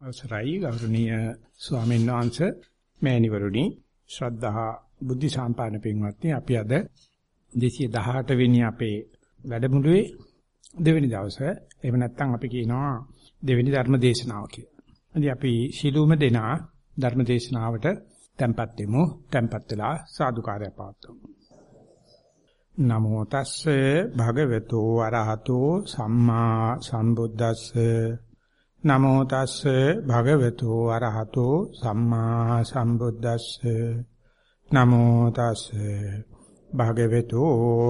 අවසරයි ගෞරවනීය ස්වාමීන් වහන්සේ මෑණිවරුනි ශ්‍රද්ධා බුද්ධ සම්පාදන පින්වත්නි අපි අද 218 වෙනි අපේ වැඩමුළුවේ දෙවෙනි දවසේ එහෙම නැත්නම් අපි කියනවා දෙවෙනි ධර්ම දේශනාව කියලා. ඉතින් අපි ශිලුම දෙනා ධර්ම දේශනාවට tempත් වෙමු. tempත් වෙලා සාදුකාරය පවත්වමු. නමෝ තස්සේ භගවතු අරහතෝ සම්මා සම්බුද්දස්සේ නමෝ තස්සේ භගවතු අරහතෝ සම්මා සම්බුද්දස්සේ. නමෝ තස්සේ භගවතු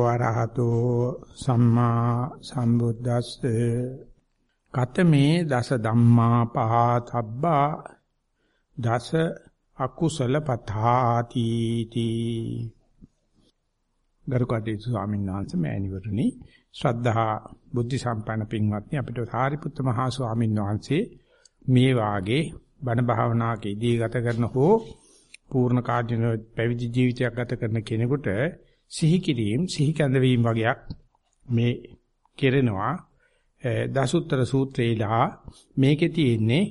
අරහතෝ සම්මා සම්බුද්දස්සේ. කතමේ දස ධම්මා පහතබ්බා දස අකුසල පතාති තී. ගරුකටේ ස්වාමීන් වහන්සේ මෑණිවරණි ශ්‍රද්ධා බුද්ධ සම්පන්න පින්වත්නි අපිට සාරිපුත්ත මහා ස්වාමීන් වහන්සේ මේ වාගේ බණ භාවනාවකදී ගත කරන හෝ පූර්ණ කාර්යන පැවිදි ජීවිතයක් ගත කරන කෙනෙකුට සිහි කිරීම සිහි කැඳවීම වගේක් මේ කෙරෙනවා. දසුත්තර සූත්‍රයේලා මේකේ තියෙන්නේ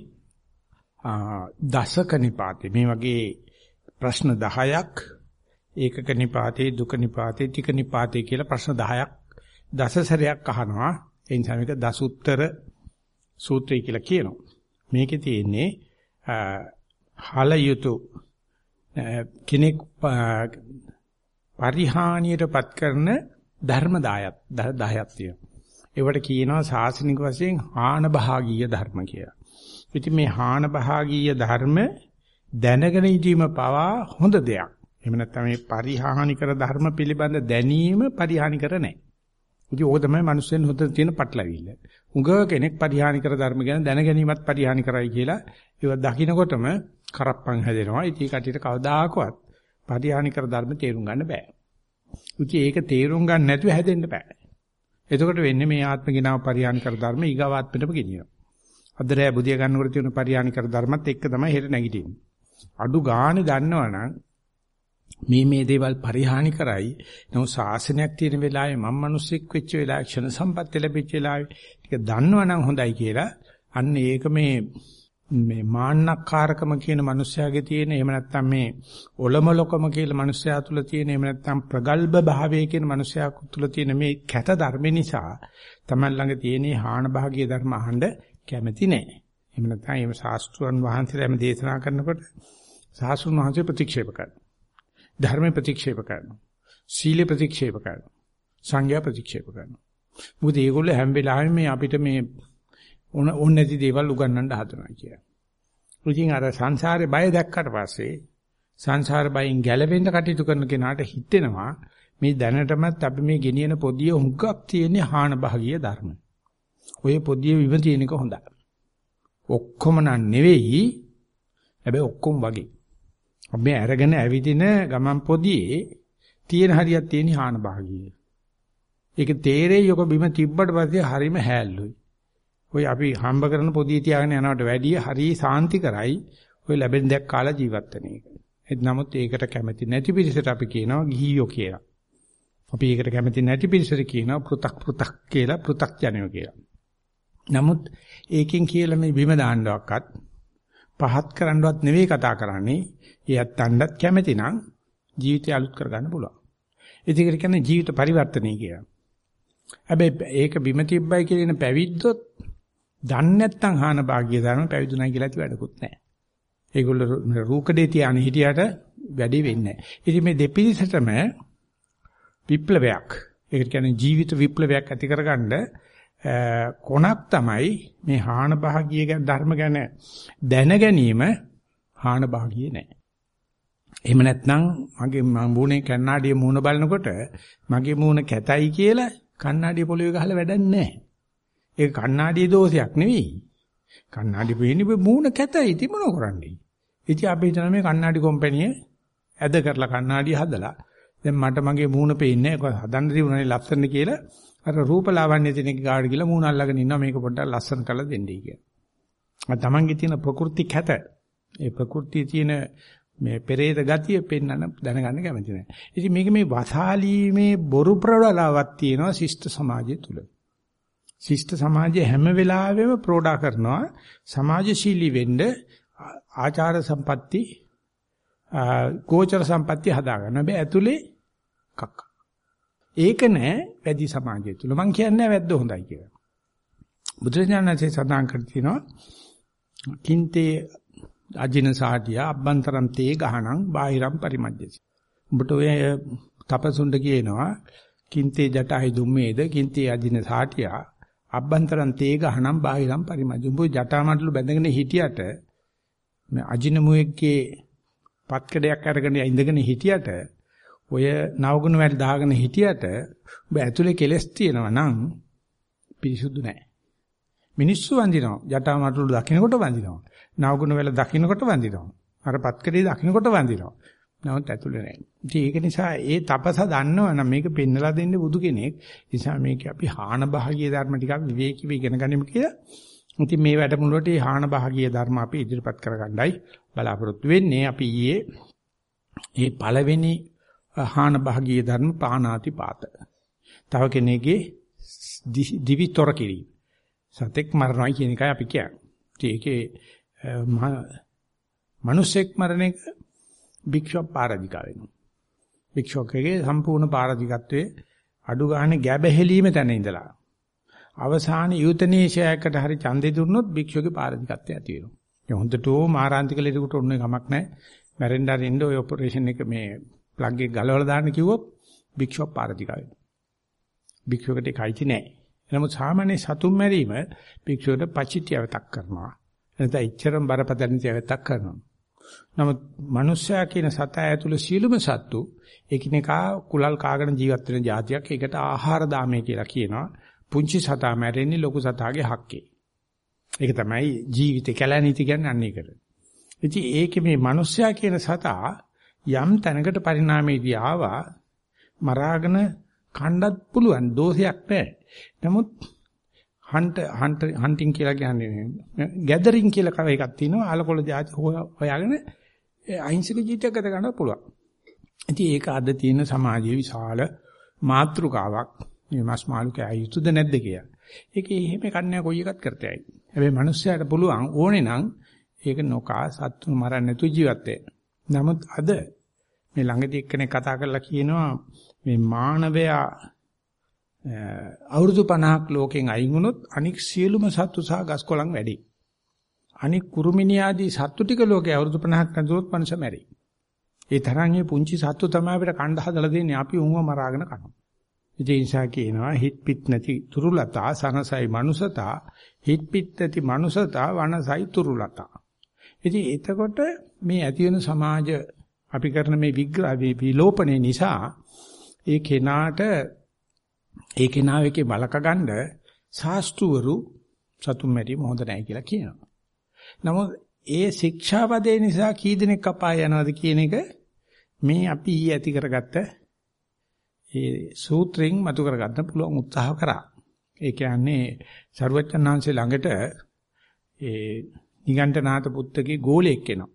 දසක නිපාතේ. මේ වගේ ප්‍රශ්න 10ක් ඒකක නිපාතේ දුක නිපාතේ ටික නිපාතේ කියලා ප්‍රශ්න 10ක් දසසරයක් අහනවා ඒ නිසා මේක දසුත්තර සූත්‍රය කියලා කියනවා මේකේ තියෙන්නේ හල යුතු කෙනෙක් පරිහානියටපත් කරන ධර්ම 10ක් 10ක් තියෙනවා ඒවට කියනවා සාසනික වශයෙන් හාන භාගීය ධර්ම කියලා. ඉතින් මේ හාන භාගීය ධර්ම දැනගෙන ඉඳීම පවා හොඳ දෙයක්. එහෙම නැත්නම් මේ පරිහානි කර ධර්ම පිළිබඳ දැනීම පරිහානි කර නැහැ. ඉතින් ඕක තමයි මිනිස්සුන් හොද තියෙන පටලවිල්ල. උඟ කෙනෙක් පරිහානි කර ධර්ම ගැන දැන ගැනීමත් පරිහානි කරයි කියලා ඒව දකින්නකොටම කරප්පන් හැදෙනවා. ඉතින් කටියට කවදාකවත් පරිහානි කර ධර්ම තේරුම් ගන්න බෑ. ඉතින් ඒක තේරුම් ගන්න නැතුව හැදෙන්න බෑ. එතකොට වෙන්නේ මේ ආත්ම ගිනාව පරිහානි කර ධර්ම ඊගාව ආත්මෙටම ගෙනියනවා. අද රෑ බුදිය ගන්නකොට තියෙන පරිහානි කර ධර්මත් එක්ක තමයි හෙට නැගිටින්නේ. අඩු ගානේ දන්නවනම් මේ මේ දේවල් පරිහානි කරයි. නමුත් ශාසනයක් තියෙන වෙලාවේ මම මිනිස්සෙක් වෙච්ච වෙලාවේ ක්ෂණ සම්පත්‍ය ලැබිච්ච වෙලාවේ ටික දන්නවනම් හොඳයි කියලා. අන්න ඒක මේ මේ මාන්නක්කාරකම කියන මිනිස්යාගේ තියෙන එහෙම නැත්නම් මේ ඔලමලකම කියලා මිනිස්යා තුල තියෙන එහෙම නැත්නම් ප්‍රගල්භ භාවය කියන මිනිස්යා තුල තියෙන මේ කැත ධර්ම නිසා තමයි ළඟ තියෙන හාන භාගීය ධර්ම අහන්න කැමති නැහැ. එහෙම නැත්නම් එහෙම ශාස්ත්‍රයන් වහන්සේලාම දේශනා කරනකොට සාසුන් වහන්සේ ප්‍රතික්ෂේප කරනවා. ධර්ම ප්‍රතික්ෂේප කරනවා. සීල ප්‍රතික්ෂේප කරනවා. සංඝයා ප්‍රතික්ෂේප කරනවා. මොකද මේගොල්ලෝ හැම වෙලාවෙම මේ අපිට මේ ඕන ඕන නැති දේවල් උගන්වන්න හදනවා කියලා. ඉතින් අර සංසාරේ බය දැක්කට පස්සේ සංසාර බයෙන් ගැලවෙන්න කටයුතු කරන කෙනාට හිතෙනවා මේ දැනටමත් අපි මේ ගෙනියන පොදිය හුඟක් තියෙන හාන භාගීය ධර්ම. ඔය පොදිය විම තියෙන එක හොඳයි. ඔක්කොම නන් නෙවෙයි හැබැයි ඔක්කොම වගේ. මේ අරගෙන ඇවිදින ගමන් පොදියේ තියෙන හරියක් තියෙන හාන භාගිය. ඒක තේරෙයි යක බිම තිබ්බට පස්සේ හරිම හැල්ලුයි. ඔය අපි හම්බ කරන පොදිය තියාගෙන යනවට වැඩිය හරි සාන්ති කරයි ඔය ලැබෙන දෙයක් කාලා ජීවත් වෙන එක. ඒත් නමුත් ඒකට කැමති නැති පිරිසට අපි කියනවා ගිහියෝ කියලා. අපි ඒකට කැමති නැති පිරිසට කියනවා පෘ탁 පෘ탁 කියලා පෘ탁 ජනයෝ කියලා. නමුත් ඒකෙන් කියලා මේ බිම දාන්නවක්වත් පහත් කරන්නවත් නෙවෙයි කතා කරන්නේ. ඒත් අණ්ඩත් කැමති නම් ජීවිතය අලුත් කරගන්න පුළුවන්. ඒකට කියන්නේ ජීවිත පරිවර්තනය කියලා. හැබැයි ඒක බිම තිබ්බයි කියන පැවිද්දොත් දන්නේ නැත්නම් හාන භාග්‍ය ධර්ම පැවිදුණයි කියලා ඇති වැඩකුත් නැහැ. ඒගොල්ලෝ රූකඩේ තියාන හිටියට වැඩි වෙන්නේ නැහැ. ඉතින් මේ දෙපිරිසටම විප්ලවයක් ඒකට කියන්නේ ජීවිත විප්ලවයක් ඇති කරගන්න කොනක් තමයි මේ හාන භාග්‍ය ධර්ම ගැන දැන ගැනීම හාන භාග්‍ය නැහැ. එහෙම නැත්නම් මගේ මූණේ කණ්ණාඩිය මූණ බලනකොට මගේ මූණ කැතයි කියලා කණ්ණාඩිය පොළවේ ගහලා වැඩක් නැහැ. ඒක කණ්ණාඩියේ දෝෂයක් නෙවෙයි. කණ්ණාඩි පේන්නේ මූණ කැතයි ඉතින් මොන කරන්නේ? ඉතින් අපි හිතන මේ කණ්ණාඩි කම්පැනි ඇද කරලා කණ්ණාඩිය හදලා දැන් මට මගේ මූණ පේන්නේ නැහැ. හදන්න තිබුණානේ ලස්සන කියලා අර රූපලාවන්‍ය දිනක ගාඩ කියලා මූණ අල්ලගෙන ඉන්නවා මේක පොඩ්ඩක් ලස්සන කරලා දෙන්නයි කියලා. අර තමන්ගේ තියෙන ප්‍රകൃති කැත ඒ ප්‍රകൃතියේ තියෙන මේ පෙරේත ගතිය පෙන්වන්න දැනගන්න කැමති නැහැ. ඉතින් මේක මේ වසාලීමේ බොරු ප්‍රවලාවක් තියෙනවා ශිෂ්ට සමාජය තුල. ශිෂ්ට සමාජය හැම වෙලාවෙම ප්‍රෝඩා කරනවා සමාජශීලී වෙන්න ආචාර සම්පatti ගෝචර සම්පatti හදාගන්න. හැබැයි ඇතුලේ කක්ක. ඒක නෑ වැඩි සමාජය තුල. මං කියන්නේ වැද්ද හොඳයි කියලා. බුදුරජාණන්සේ සඳහන් කර තිනවා කින්තේ අජින සාටිය අබ්බන්තරම් තේ ගහණං බාහිරම් පරිමජ්ජති. උඹට ඔය තපසුන්ට කියනවා කින්තේ ජටහයි දුම්මේද කින්තේ අජින සාටිය අබ්බන්තරම් තේ ගහණං බාහිරම් පරිමජ්ජති. උඹ ජටාමඩලු බැඳගෙන හිටියට මේ අජින මුවෙක්ගේ පත්කඩයක් අරගෙන ඉඳගෙන හිටියට ඔය නවගුණ වැඩ දාගෙන හිටියට ඔබ ඇතුලේ කෙලස් තියෙනවා නම් පිරිසුදු නැහැ. මිනිස්සු වඳිනවා. ජටා මටුළු දකින්නකොට වඳිනවා. නවගුණ වල දකින්නකොට වඳිනවා. අර පත්කඩේ දකින්නකොට වඳිනවා. නමුත් ඇතුලේ නැහැ. ඉතින් ඒක නිසා ඒ තපස දන්නවනම් මේක පෙන්නලා දෙන්නේ බුදු කෙනෙක්. නිසා මේක අපි හාන භාගීය ධර්ම ටිකක් විවේකීව ඉගෙන ගනිමු කියලා. ඉතින් මේ වැඩමුළුවට මේ හාන භාගීය ධර්ම අපි ඉදිරිපත් කරගන්නයි බලාපොරොත්තු වෙන්නේ. අපි ඊයේ මේ පළවෙනි හාන භාගීය ධර්ම පානාති පාත. තව කෙනෙක්ගේ දිවිතොර කිරීම. සතෙක් මරනවා කියන එකයි අපි කියන්නේ. ඒකේ මිනිසෙක් මරණ එක භික්ෂුව පාරාධිකා වෙනවා. භික්ෂුවකගේ සම්පූර්ණ පාරාධිකත්වයේ අඩු ගන්න ගැබැහෙලීම තැන ඉඳලා අවසාන යුතනීශයකට හරි ඡන්දෙ දුන්නොත් භික්ෂුවගේ පාරාධිකත්වය ඇති වෙනවා. ඒ හොඳටෝ මාරාන්තික ලෙඩකට ඔන්නේ කමක් නැහැ. මැරෙන්න අරින්න ඔය ඔපරේෂන් එක මේ ප්ලග් එක ගලවලා දාන්න කිව්වොත් භික්ෂුව පාරාධිකා වෙනවා. භික්ෂුවකට ඒකයි නෑ. නමුත් සාමාන්‍ය සතුන් මැරීම භික්ෂුවට පචිත්‍යවතක් කරනවා. එතන ඉච්ඡරම් බරපතල නිතියවතක් කරනවා. නමුත් මිනිස්සයා කියන සතා ඇතුළේ සියලුම සත්තු එකිනෙකා කුලල් කාගෙන ජීවත් වෙන જાතියක්. ඒකට ආහාර දාමේ කියලා කියනවා. පුංචි සතා මැරෙන්නේ ලොකු සතාගේ හක්කේ. ඒක තමයි ජීවිතේ කැලණීති කියන්නේ අන්න ඒකට. ඉතින් ඒකේ මේ මිනිස්සයා කියන සතා යම් තැනකට පරිණාමයේදී ආවා මරාගෙන කණ්ඩත් පුළුවන් දෝෂයක් නැහැ. නමුත් හන්ට හන්ට හන්ටින් කියලා කියන්නේ ගැදරින් කියලා කව එකක් තියෙනවා අලකොල જાති හොයාගෙන අහිංසක ජීවිතයක් ගත ගන්න පුළුවන්. ඉතින් ඒක අද තියෙන සමාජයේ විශාල මාත්‍රිකාවක් මේ මස් මාළු කෑ යුතුද නැද්ද කියලා. ඒක එහෙම කන්නේ කොයි එකක් කරතයි. හැබැයි මිනිස්සයාට පුළුවන් ඕනේ නම් ඒක නොකා සත්තු මරන්න නැතුව ජීවත් වෙන්න. නමුත් අද මේ ළඟදී එක්කෙනෙක් කතා කරලා කියනවා මේ මානවයා අවුරුදු 50ක් ලෝකෙන් අයින් වුණොත් අනික් සියලුම සත්තු සහ ගස්කොළන් වැඩි. අනික් කුරුමිනිය ආදී සත්තු ටික ලෝකේ අවුරුදු 50ක් නැතුවොත් මනුෂ්‍ය මැරෙයි. ඒ තරම් මේ පුංචි සත්තු තමයි අපිට කණ්ඩ හදලා දෙන්නේ අපි උන්ව මරාගෙන කනවා. ඒ නිසා කියනවා හිට පිට නැති තුරුලතා සනසයි මනුසතා හිට පිට නැති මනුසතා වනසයි තුරුලතා. ඉතින් එතකොට මේ ඇති වෙන සමාජ අපි කරන මේ විග්‍රහ විලෝපණය නිසා ඒ කෙනාට ඒ කෙනාවේකේ බලක ගන්න ශාස්ත්‍රවරු සතුම් මැරීම හොඳ නැහැ කියලා කියනවා. නමුත් ඒ ශික්ෂාපදේ නිසා කී දෙනෙක් අපාය යනවද කියන එක මේ අපි ඊ ඇති කරගත්ත ඒ සූත්‍රයෙන් මතු කරගන්න පුළුවන් උත්සාහ කරා. ඒ කියන්නේ සරුවච්චන්හන්සේ ළඟට ඒ නිගණ්ඨනාත පුත්තගේ ගෝලෙක් එනවා.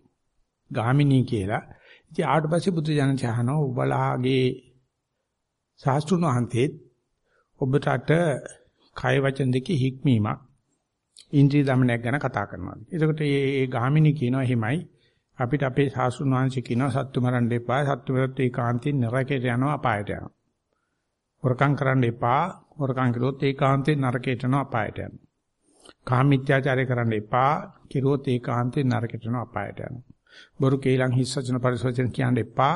ගාමිණී කියලා. ඉතින් ආවට පස්සේ බුදු ජනක අහනවා ඔබලාගේ සාස්තුණ වහන්සේ ඔබට කය වචන දෙකේ හික්මීමක් ඉන්ද්‍රිය দমনයක් ගැන කතා කරනවා. එතකොට මේ ගාමිණී කියනවා එහෙමයි අපිට අපේ සාස්තුණ වහන්සේ කියනවා සත්තු මරන්න එපා සත්තු මරත් ඒකාන්තයෙන් නරකයට යනවා අපායට යනවා. හොරකම් කරන්න එපා හොරකම් කළොත් ඒකාන්තයෙන් නරකයට යනවා අපායට යනවා. කාමීත්‍යාචාරය කරන්න එපා කිරුවොත් ඒකාන්තයෙන් නරකයට යනවා අපායට යනවා. බොරු කේලම් හිස් වචන පරිසවචන කියන්න එපා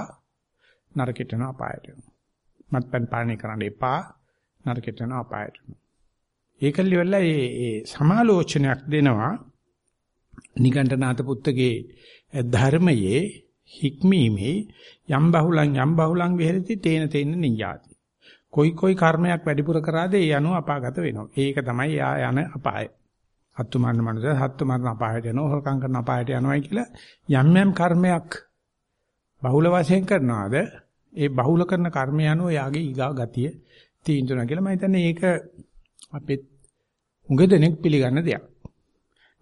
නරකයට යනවා අපායට යනවා. මත්පැන් පානය කරන්න එපා නරකයට යනවා අපායට යනවා. ඒකල්ලි වෙලා ඒ ඒ සමාලෝචනයක් දෙනවා නිගණ්ඨනාත පුත්තගේ ධර්මයේ හික්මීමේ යම් බහුලං යම් බහුලං විහෙරති තේන තේන නියාති. කොයි කොයි කර්මයක් වැඩිපුර කරාද ඒ අනුව අපාගත වෙනවා. ඒක තමයි යා යන අපාය. හත්තු මරණ මනුස්සය හත්තු මරණ අපායට යනවා හොරකම් කරන අපායට යනවායි කියලා යම් යම් කර්මයක් බහුල වශයෙන් කරනවාද ඒ බහුල කරන කර්මය අනුව යාගේ ඊගා ගතිය තීන්දුනා කියලා මම හිතන්නේ ඒක අපේ උඟ දෙනෙක් පිළිගන්න දෙයක්.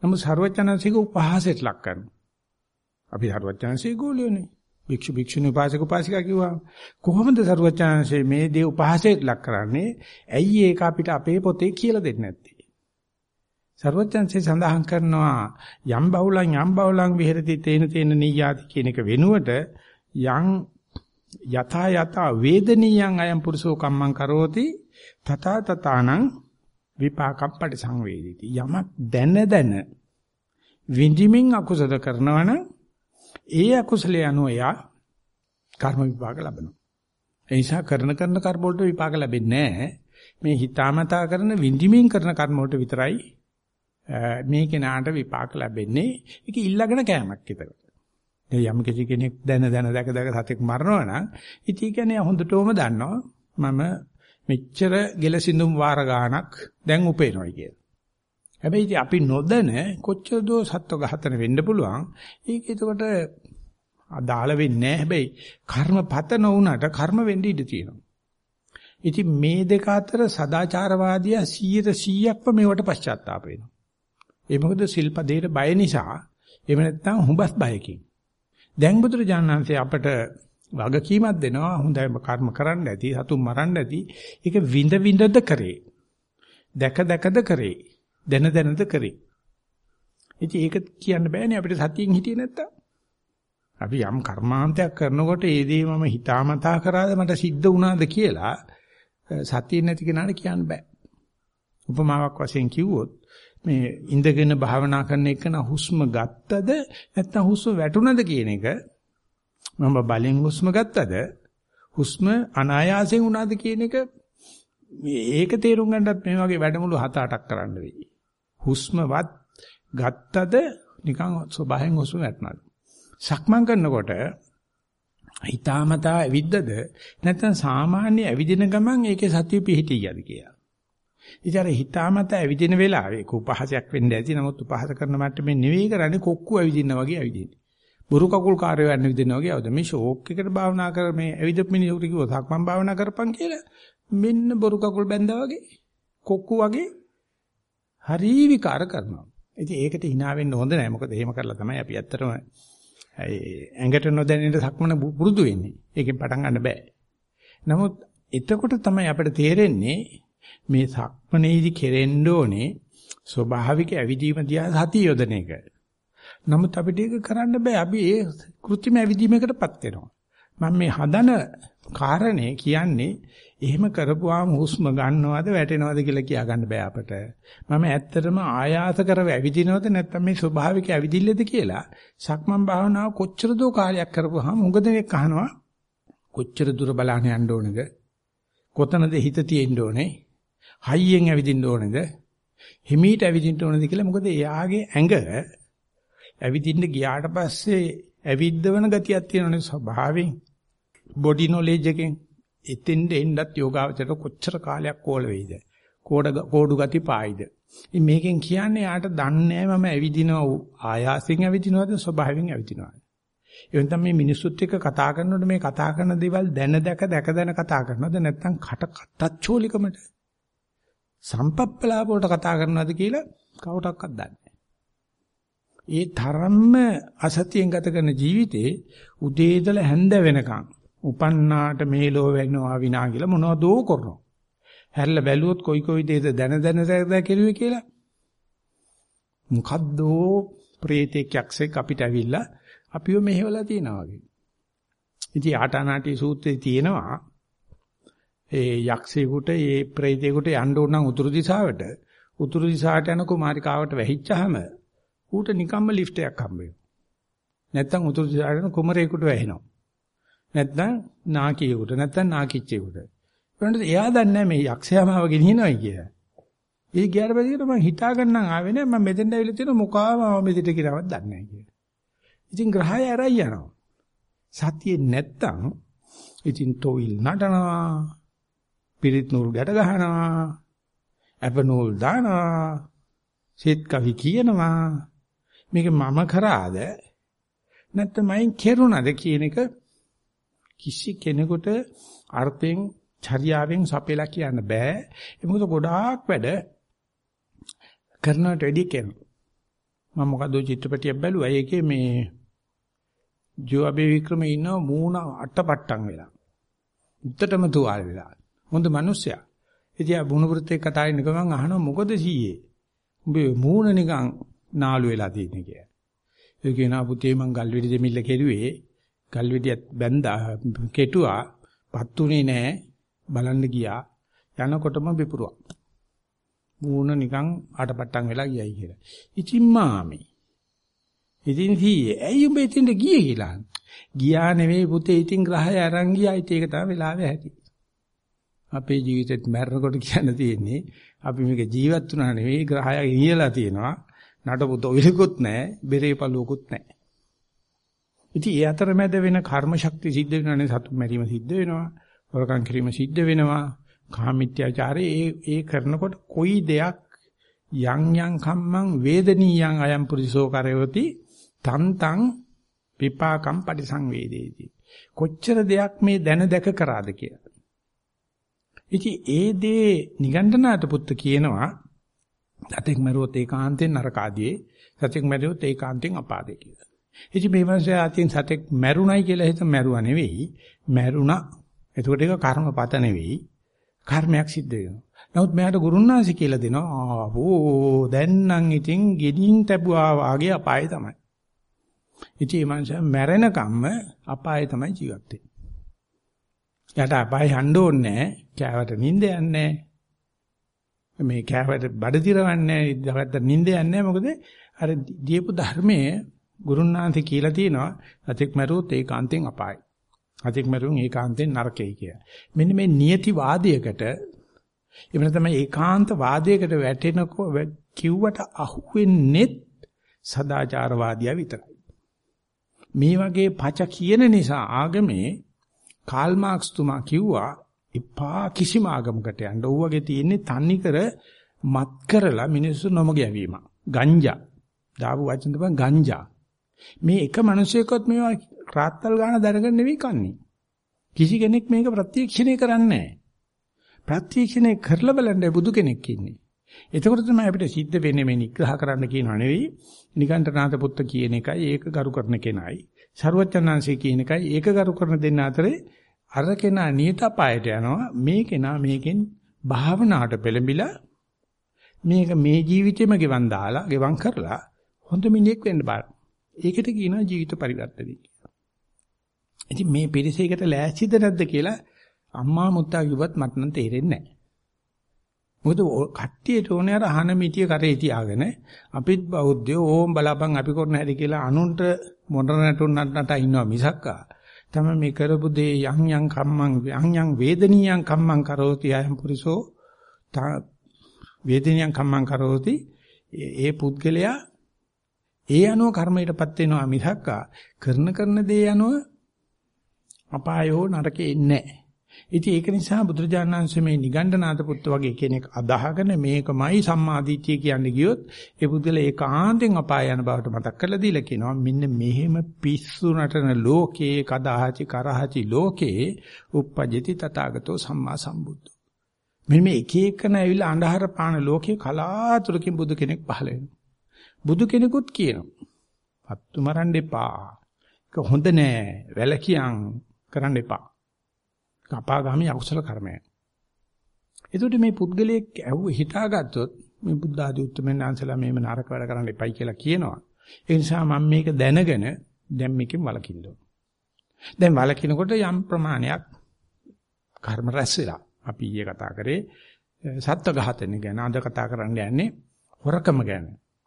නමුත් ਸਰවචනසික උපහාසයට ලක් කරනවා. අපි ਸਰවචනසික ගෝලියෝනේ. භික්ෂු භික්ෂුණී උපාසක උපාසිකා කිව්වා කොහොමද ਸਰවචනසේ මේ දේ උපහාසයට ලක් කරන්නේ? ඇයි ඒක අපිට අපේ පොතේ කියලා දෙන්නේ නැත්තේ? සරුවචාන්සේ සඳහන් කරනවා යම් බහුලං යම් බහුලං විහෙරති තේන තේන නීයාති කියන එක වෙනුවට යම් යථා යථා වේදනීයං අයම් පුරුෂෝ කම්මං කරෝති තථා තථානං විපාකම් පරිසංවේදිති යමක් දැන දැන විඳිමින් අකුසල කරනවනම් ඒ අකුසලයේ අනුව යා කර්ම විපාක ලබනවා. ඒ නිසා කරන කරන කර්ම වලට විපාක ලැබෙන්නේ නැහැ. මේ හිතාමතා කරන විඳිමින් කරන කර්ම වලට විතරයි මේ කෙනාට විපාක ලැබෙන්නේ. ඒක ඉල්ලගෙන කෑමක් විතරයි. යම් කිසි කෙනෙක් දැන දැන දැක දැක සතෙක් මරනවා නම් ඉතින් කියන්නේ හොඳටම දන්නවා මම මෙච්චර ගෙලසිඳුම් වාර ගාණක් දැන් උපේනවා කියලා. හැබැයි ඉතින් අපි නොදැන කොච්චර දෝ සත්ව ඝාතන වෙන්න පුළුවන්. ඒක එතකොට අදාළ වෙන්නේ නැහැ. හැබැයි කර්මපත නොවුනට කර්ම වෙන්න ඉඩ තියෙනවා. ඉතින් මේ දෙක අතර සදාචාරවාදියා 100%ක්ම මේවට පශ්චාත්තාප වෙනවා. ඒ මොකද සිල්පදේට බය නිසා එහෙම නැත්නම් හුඹස් බයකින්. දැන් බුදුරජාණන්සේ අපට වගකීමක් දෙනවා හොඳයි කර්ම කරන්න ඇති සතුන් මරන්න ඇති. ඒක විඳ විඳද කරේ. දැක දැකද කරේ. දැන දැනද කරේ. ඉතින් ඒක කියන්න බෑනේ අපිට සතියෙන් හිටියේ නැත්තම්. අපි යම් කර්මාන්තයක් කරනකොට ඒ දේ මම හිතාමතා කරාද මට සිද්ධ වුණාද කියලා සතිය නැති කෙනාට කියන්න බෑ. උපමාවක් වශයෙන් කිව්වොත් මේ ඉඳගෙන භාවනා කරන එකන හුස්ම ගත්තද නැත්නම් හුස්ම වැටුණද කියන එක මම බලෙන් හුස්ම ගත්තද හුස්ම අනායාසයෙන් වුණාද කියන එක මේක තේරුම් ගන්නත් මේ වගේ වැඩමුළු 7-8ක් කරන්න වෙයි. හුස්මවත් ගත්තද නිකන් ස්වභාවයෙන් හුස්ම වැටුණාද? සක්මන් කරනකොට හිතාමතා ඇවිද්දද නැත්නම් සාමාන්‍ය ඇවිදින ගමන් ඒකේ සතිය පිහිටියද කියලා. ඉතින් අර හිතාමතා ඇවිදින වෙලාවේ උපහාසයක් වෙන්න ඇති නමුත් උපහාස කරන මට්ටමේ නෙවෙයි කරන්නේ කොක්කු ඇවිදින්න වගේ ඇවිදින්නේ. බුරු කකුල් කාර්යය යන්න විදිනා වගේ આવද මේ ෂෝක් එකට භාවනා කර මේ ඇවිදපු මිනිහෙකුට කිව්වොත් සක්මන් භාවනා කරපන් කියලා මෙන්න බොරු කකුල් බැඳා වගේ කොක්කු වගේ හරි විකාර කරනවා. ඉතින් ඒකට hina වෙන්න හොඳ නැහැ. මොකද එහෙම කරලා තමයි අපි ඇත්තටම ඇඟට නොදැනෙන සක්මන පුරුදු වෙන්නේ. ඒකෙන් පටන් ගන්න බෑ. නමුත් එතකොට තමයි අපිට තේරෙන්නේ මේ සක්මනේදි කෙරෙන්න ඕනේ ස්වභාවික ඇවිදීම දිහා සතිය යොදන එක. නමුත් අපිට ඒක කරන්න බෑ. අපි ඒ કૃත්‍රිම ඇවිදීමකටපත් වෙනවා. මම මේ හදන කාරණේ කියන්නේ එහෙම කරපුවාම හුස්ම ගන්නවද වැටෙනවද කියලා කියා ගන්න බෑ අපට. මම ඇත්තටම ආයාස කරව ඇවිදිනවද නැත්නම් මේ ස්වභාවික ඇවිදිල්ලද කියලා සක්මන් භාවනාව කොච්චර දෝ කාලයක් කරපුවාම උඟ දෙනෙක් අහනවා කොච්චර දුර බලන්න යන්න ඕනේද? කොතනද හිත තියෙන්න ඕනේ? හයියෙන් ඇවිදින්න ඕනේද? හිමීට ඇවිදින්න ඕනේද කියලා මොකද එයාගේ ඇඟ ඇවිදින්න ගියාට පස්සේ ඇවිද්දවන ගතියක් තියෙනනේ ස්වභාවයෙන් බොඩි නොලෙජ් එකෙන් එතෙන්ද එන්නත් යෝගාවචරයට කොච්චර කාලයක් කෝල වෙයිද? කෝඩ කෝඩු ගති පායිද? ඉතින් මේකෙන් කියන්නේ යාට දන්නේ මම ඇවිදිනව ආයාසයෙන් ඇවිදිනවද ස්වභාවයෙන් ඇවිදිනවද? එවෙන් තමයි මේ මිනිස්සුත් එක්ක කතා කරනකොට මේ කතා කරන දේවල් දැන දැක දැක දැන කතා කරනවද නැත්නම් කට කටච්චෝලිකමට සම්පප්පලාප වලට කතා කරනවද කියලා කවුටක්වත් දන්නේ ඒ තරම්ම අසතියෙන් ගත කරන ජීවිතේ උදේ ඉඳලා හැන්ද වෙනකන් උපන්නාට මේ ලෝ වෙනවා විනා කියලා මොනවදෝ කරනවා. හැරිලා බැලුවොත් කොයි කොයි දේද දැන දැන දැන කෙරුවේ කියලා. මොකද්දෝ ප්‍රේතෙක් යක්ෂයෙක් අපිට ඇවිල්ලා අපිව මෙහෙवला තියනවා වගේ. ඉතින් ආටානාටි සූත්‍රයේ තියෙනවා ඒ යක්ෂයෙකුට ඒ ප්‍රේතයෙකුට යන්න ඕන නම් උතුරු දිශාවට උතුරු දිශාවට යන කුමාරිකාවට වැහිච්චාම ඌට නිකම්ම ලිෆ්ට් එකක් හම්බ වෙනවා. නැත්තම් උතුරු දිශාවට යන කුමරේකට වැහෙනවා. නැත්තම් නාකියෙකුට නැත්තම් නාකිච්චයෙකුට. ඒකට එයා දන්නේ මේ යක්ෂයාමාව ගෙනියනවායි කියලා. ඒ ගියාට පස්සේ මම හිතා ගන්නම් ආවේ නෑ මම මෙතෙන්ට ඇවිල්ලා තියෙන මොකාම මෙතෙන්ට කියලාවත් දන්නේ නෑ කියලා. ඉතින් ග්‍රහය ඇරයි යනවා. සතියේ නැත්තම් ඉතින් තොইল නටනවා පිරිත් නූල් ගැට ගහනවා අප නූල් දානවා සෙත් කවි කියනවා. මේක මම කරාද? නැත්නම් මයින් කෙරුණාද කියන එක කිසි කෙනෙකුට අර්ථයෙන් චර්යාවෙන් සපෙලා කියන්න බෑ. ඒ මොකද ගොඩාක් වැඩ කරනට වැඩි කරනවා මම මොකද චිත්‍රපටියක් බැලුවා? ඒකේ මේ ජෝබේ වික්‍රම ඉන්නව මූණ අටපට්ටම් වෙලා. උත්තරම තුවාල වෙලා. හොඳ මිනිස්සයා. ඉතින් ආ බුණුපුරත් එක්ක කතා කරන ගමන් අහනවා මොකද සීයේ? උඹේ මූණ නිකන් නාලු වෙලා තියෙන්නේ කියලා. ඒ කියනවා පුතේ මං ගල්විඩි දෙමිල්ල කෙරුවේ. ගල්විඩියත් බැන්දා කෙටුවා. පත්තුනේ නෑ. බලන්න ගියා. යනකොටම පිපුරුවා. මූණ නිකන් අටපට්ටම් වෙලා ගියයි කියලා. ඉතින් මාමේ. ඉතින් සීයේ ඇයි උඹ එතෙන්ට ගියේ කියලා. ගියා නෙවෙයි පුතේ ඉතින් ග්‍රහය අරන් ගියා. ඒක තමයි වෙලාවේ ඇති. අපේ ජීවිතෙත් මැරෙනකොට කියන්න තියෙන්නේ අපි මේක ජීවත් වුණා නෙවෙයි ග්‍රහය ඉයලා තියෙනවා. නටපු තොවිලකුත් නැහැ, බෙරේ පළුවකුත් නැහැ. ඉතින් ඒ අතරමැද වෙන කර්ම ශක්තිය සිද්ධ වෙනවානේ සතු මැරීම සිද්ධ වෙනවා. හොරකම් කිරීම සිද්ධ වෙනවා. කාමිත්‍යාචාරය ඒ ඒ කරනකොට කොයි දෙයක් යං යං කම්මං වේදනීයං අයම් පුරිසෝ කරයෝති තන් තන් විපාකම් පරිසංවේදේති කොච්චර දෙයක් මේ දැන දැක කරාද කියලා. ඉතින් ඒ දේ නිගණ්ඨනාත පුත්ත කියනවා සතෙක් මරුවොත් ඒකාන්තයෙන් නරකාදී සතෙක් මරුවොත් ඒකාන්තයෙන් අපාදේ කියලා. ඉතින් මේ මාසේ අතින් සතෙක් මරුණයි කියලා හිත මරුවා නෙවෙයි මරුණා. එතකොට ඒක කර්මපත නෙවෙයි කර්මයක් සිද්ධ වෙනවා. නමුත් මෙයාට ගුරුන්නාසි කියලා දෙනවා ආවෝ දැන් නම් ඉතින් ගෙඩින් තැබුවා වාගේ අපාය තමයි. ඉතින් මේ මනුස්සයා මැරෙනකම්ම අපායේ තමයි ජීවත් වෙන්නේ. යට අපාය යන්න ඕනේ කෑවට නිින්ද යන්නේ මේ කෑවට බඩ දිරවන්නේ දවල්ට නිින්ද යන්නේ මොකද අර දීපු ධර්මයේ ගුරුනාන්ති කියලා තියෙනවා අතික් මරුවොත් ඒකාන්තයෙන් අපායයි. අතික් මරුන් ඒකාන්තයෙන් නරකයි කිය. මෙන්න මේ නියති වාදයකට එවන තමයි ඒකාන්ත වාදයකට වැටෙනකො කිව්වට අහුවෙන්නේ සදාචාරවාදියා විතරයි. මේ වගේ පච කියන නිසා ආගමේ කාල් මාක්ස් තුමා කිව්වා එපා කිසිම ආගමකට යන්න. ඌවගේ තියෙන්නේ තන්නිකර මත් කරලා මිනිස්සු නොමග යවීම. ගංජා. දාපු වචන තමයි ගංජා. මේ එක මිනිසෙක්වත් මේවා රාත්තල් ගාන දැනගෙන නෙවෙයි කන්නේ. කිසි කෙනෙක් මේක ප්‍රත්‍යක්ෂණය කරන්නේ නැහැ. ප්‍රත්‍යක්ෂණය කරලා බලන්න බුදු කෙනෙක් ඉන්නේ. එතකොට තමයි අපිට සිද්ධ වෙන්නේ මේ නිග්‍රහ කරන්න කියනවා නෙවෙයි නිකණ්ඨනාත පුත්ත කියන එකයි ඒක ගරු කරන කෙනයි ශරුවචනාංශය කියන එකයි ඒක ගරු කරන දෙන්න අතරේ අර කෙනා නියත පායට යනවා මේ කෙනා මේකෙන් භාවනාවට පෙළඹිලා මේක මේ ජීවිතෙම ගෙවන් දාලා ගෙවන් කරලා හොඳ මිනිහෙක් වෙන්න බාර. ඒකට කියනවා ජීවිත පරිවර්තනය කියලා. ඉතින් මේ පිරිසේකට ලෑස්තිද නැද්ද කියලා අම්මා මුත්තා කිව්වත් මට නම් තේරෙන්නේ නැහැ. මොකද කට්ටියට ඕනේ අර අහන මිටිය කරේ තියාගෙන අපිත් බෞද්ධයෝ ඕම් බලපන් අපි කරන හැටි කියලා අනුන්ට මොඩර් නටුන් නටනට ඉන්නවා මිසක්කා. තමයි මේ කරපු දේ යම් යම් කම්මං යම් යම් වේදනීයං කම්මං කරෝති අයම් පුරිසෝ. වේදනීයං කම්මං කරෝති. ඒ පුද්ගලයා ඒ අනුව කර්මයටපත් වෙනවා මිසක්කා. කරන කරන දේ අනුව අපායෝ නරකේ ඉන්නේ. නැහැ ඉතින් ඒක නිසා බුදුරජාණන් වහන්සේ මේ නිගණ්ඨනාත පුත්ත වගේ කෙනෙක් අදහගෙන මේකමයි සම්මාදිට්ඨිය කියන්නේ ගියොත් ඒ පුද්ගල ඒකාන්තයෙන් අපාය යන බවට මතක් කරලා දීලා කියනවා. මෙන්න මෙහෙම පිස්සු නටන ලෝකේ කදාහචි කරහචි ලෝකේ uppajjati තථාගතෝ සම්මා සම්බුද්ධ මෙන්න මේ එක එකන ඇවිල්ලා අන්ධහර පාන ලෝකේ කලාතුරකින් බුදු කෙනෙක් පහළ වෙනවා. බුදු කෙනෙකුත් කියනවා පත්තු මරන්න එපා. ඒක හොඳ නෑ. වැලකියන් කරන්න එපා. අපාගාමී අකුසල කර්මය. එතකොට මේ පුද්ගලයෙක් ඇහුව හිතාගත්තොත් මේ බුද්ධ ආදී උත්තරමෙන් ආන්සලා මේව නරක වැඩ කරන්න එපයි කියලා කියනවා. ඒ නිසා මම මේක දැනගෙන දැන් මේකෙන් වළකින්න ඕන. දැන් වළකිනකොට යම් ප්‍රමාණයක් කර්ම රැස් වෙලා. අපි ඊයේ කතා කරේ සත්ත්ව ඝාතන ගැන අද කතා කරන්න යන්නේ හොරකම ගැන.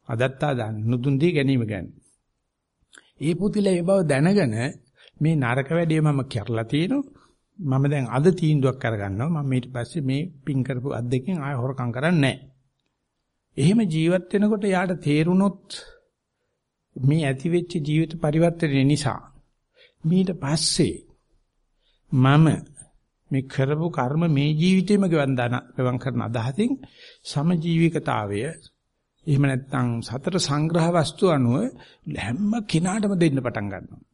අදත්තා දාන නුදුන් දී ගැනීම ගැන. ඒ පුතිලා ඒ බව දැනගෙන මේ නරක වැඩේ මම කරලා තියෙනවා. මම දැන් අද තීන්දුවක් අරගන්නවා මම ඊට පස්සේ මේ පින් කරපු අත් දෙකෙන් ආය හොරකම් කරන්නේ නැහැ. එහෙම ජීවත් වෙනකොට යාට තේරුනොත් මේ ඇති වෙච්ච ජීවිත පරිවර්තනය නිසා ඊට පස්සේ මම මේ කරපු කර්ම මේ ජීවිතේම ගෙවන් දාන ගෙවන් කරන අදහසින් සමජීවිකතාවය එහෙම නැත්නම් සතර සංග්‍රහ වස්තු අනුව හැම කිනාටම දෙන්න පටන් ගන්නවා.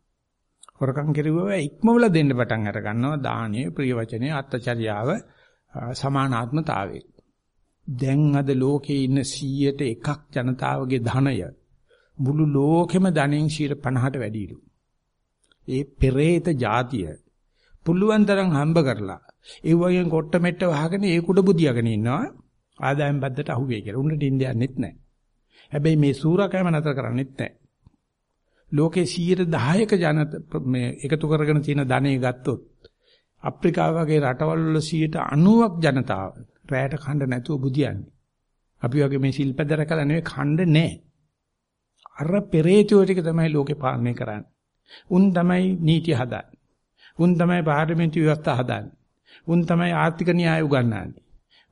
හොරකම් කෙරුවා ඉක්මවල දෙන්න පටන් අර ගන්නවා දානීය ප්‍රිය වචනේ අත්චර්යාව සමානාත්මතාවය. දැන් අද ලෝකේ ඉන්න 100ට එකක් ජනතාවගේ ධනය මුළු ලෝකෙම ධනෙන් 50ට වැඩිලු. ඒ පෙරේත જાතිය පුළුවන් තරම් හම්බ කරලා ඒ වගේ කොට්ට මෙට්ට වහගෙන ඒ කුඩ බුදියාගෙන ඉන්නවා ආදායම් බද්දට අහුවේ කියලා. උන්ට ඉන්දියානෙත් නැහැ. හැබැයි මේ සූරකෑම නතර කරන්නෙත් නැහැ. ලෝකේ 10%ක ජනත මේ එකතු කරගෙන තියෙන ධනෙ ගත්තොත් අප්‍රිකාව වගේ රටවල් වල 90%ක් ජනතාව රැයට කන්න නැතුව බුදියන්නේ. අපි වගේ මේ ශිල්පද රැකලා නෙවෙයි කන්න නැහැ. අර පෙරේතයෝ ටික තමයි ලෝකේ පාලනය කරන්නේ. උන් තමයි නීති හදන්නේ. උන් තමයි පාර්ලිමේන්තු ව්‍යවස්ථා හදන්නේ. උන් තමයි ආර්ථික න්‍යාය උගන්වන්නේ.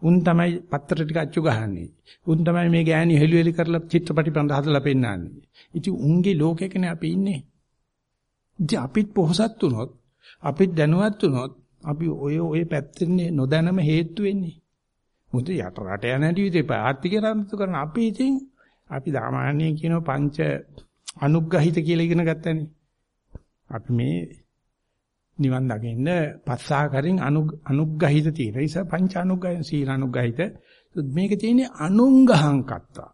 උන් තමයි පත්‍ර ටික අච්චු ගහන්නේ. උන් තමයි මේ ගෑණි හෙළුවෙලි කරලා චිත්‍රපටි බඳ හදලා පෙන්නන්නේ. ඉතින් උන්ගේ ලෝකයකනේ අපි ඉන්නේ. ඉතින් අපිත් පොහසත් වුණොත් අපිත් දැනුවත් වුණොත් අපි ඔය ඔය පැත්තේ නොදැනම හේතු වෙන්නේ. මොකද යට රට යන හැටි විදිහට ආර්ථික රණ්ඩු කරන අපි ඉතින් අපි සාමාන්‍යයෙන් කියන පංච අනුග්‍රහිත කියලා ඉගෙන ගත්තනේ. අපි මේ නිවන් දකින්න පස්සාකරින් අනුග්‍රහිත තියෙන. ඒ නිසා පංච අනුග්‍රහිත සීල අනුග්‍රහිත මේක තියෙන්නේ අනුංගහං කත්තා.